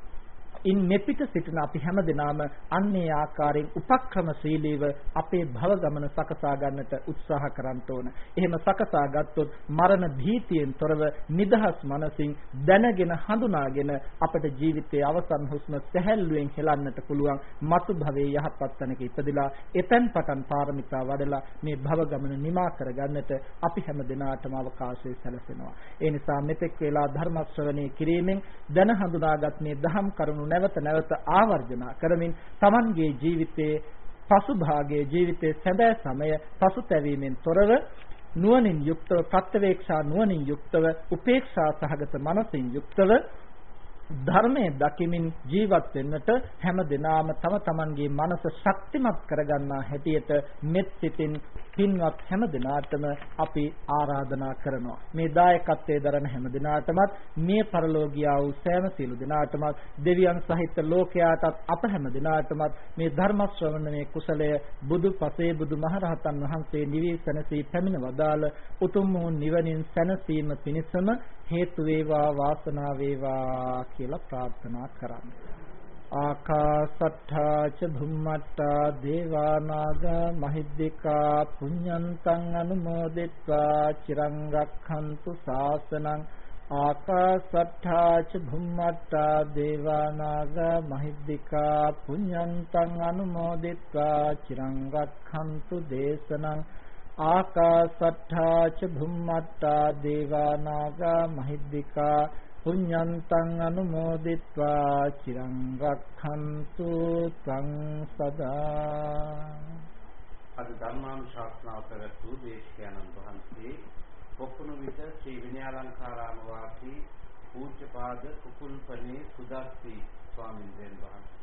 ඉන් මෙපිට සිටින අපි හැමදෙනාම අන්නේ ආකාරයෙන් උපක්‍රමශීලීව අපේ භව ගමන සකසා ගන්නට උත්සාහ කරන්න ඕන. එහෙම සකසා ගත්තොත් මරණ භීතියෙන් තොරව නිදහස් මනසින් දැනගෙන හඳුනාගෙන අපට ජීවිතයේ අවසන් හුස්ම සැහැල්ලුවෙන් හෙලන්නට පුළුවන්. මතු භවයේ යහපත් තැනක ඉපදිලා එතෙන් පටන් පාරමිතා වඩලා මේ භව ගමන නිමා කරගන්නට අපි හැම දිනාටම අවකාශය සැලසෙනවා. ඒ නිසා මෙතෙක් වේලා ධර්ම ශ්‍රවණය කිරීමෙන් දැන හඳුනාගත් මේ දහම් කරුණු නැවත නැවත ආවර්ජනා කරමින් Tamanගේ ජීවිතයේ පසුභාගයේ ජීවිතයේ සැබෑ සමය පසුතැවීමෙන් තොරව නුවණින් යුක්තව ප්‍රත්‍යවේක්ෂා නුවණින් යුක්තව උපේක්ෂා සහගත මනසින් යුක්තව ධර්මයේ දකිමින් ජීවත් වෙන්නට හැම දිනාම තම තමන්ගේ මනස ශක්තිමත් කරගන්නා හැටියට මෙත් සිතින් පින්වත් හැම දිනාටම අපි ආරාධනා කරනවා. මේ දායකත්වයේ දරන හැම දිනාටමත් මේ පරලෝකියා වූ සෑම සියලු දිනාටමත් දෙවියන් සහිත ලෝකයාටත් අප හැම දිනාටමත් මේ ධර්ම ශ්‍රවණයේ කුසලය බුදු පසේ බුදු මහරහතන් වහන්සේ නිවේසනසී පැමිණ වදාළ උතුම් වූ නිවනින් සැනසීම පිණිසම හේතු වේවා වාසනාව වේවා කියලා ප්‍රාර්ථනා කරන්න. ආකාසට්ඨා ච භුම්මට්ඨා දේවා නාග මහිද්దికා පුඤ්ඤන්තං අනුමෝදිත්වා චිරං රක්ඛන්තු ශාසනං ආකාසට්ඨා ච භුම්මට්ඨා දේවා නාග මහිද්దికා පුඤ්ඤන්තං අනුමෝදිත්වා චිරං රක්ඛන්තු දේශනං ආකාසට්ඨා ච භුම්මට්ඨා දේවා නාග මහිද්దికා පුඤ්ඤන්තං අනුමෝදිත්වා චිරං රක්ඛන්තු ත්වං සදා අද ධර්මානුශාසනාව පැවැත්වූ දේශකයන්න් වහන්සේ පොකුණු විට ශ්‍රී විනයාලංකාරාම වාසී පූජ්‍යපාද කුකුල්පනේ සුදස්සි ස්වාමීන් වහන්සේ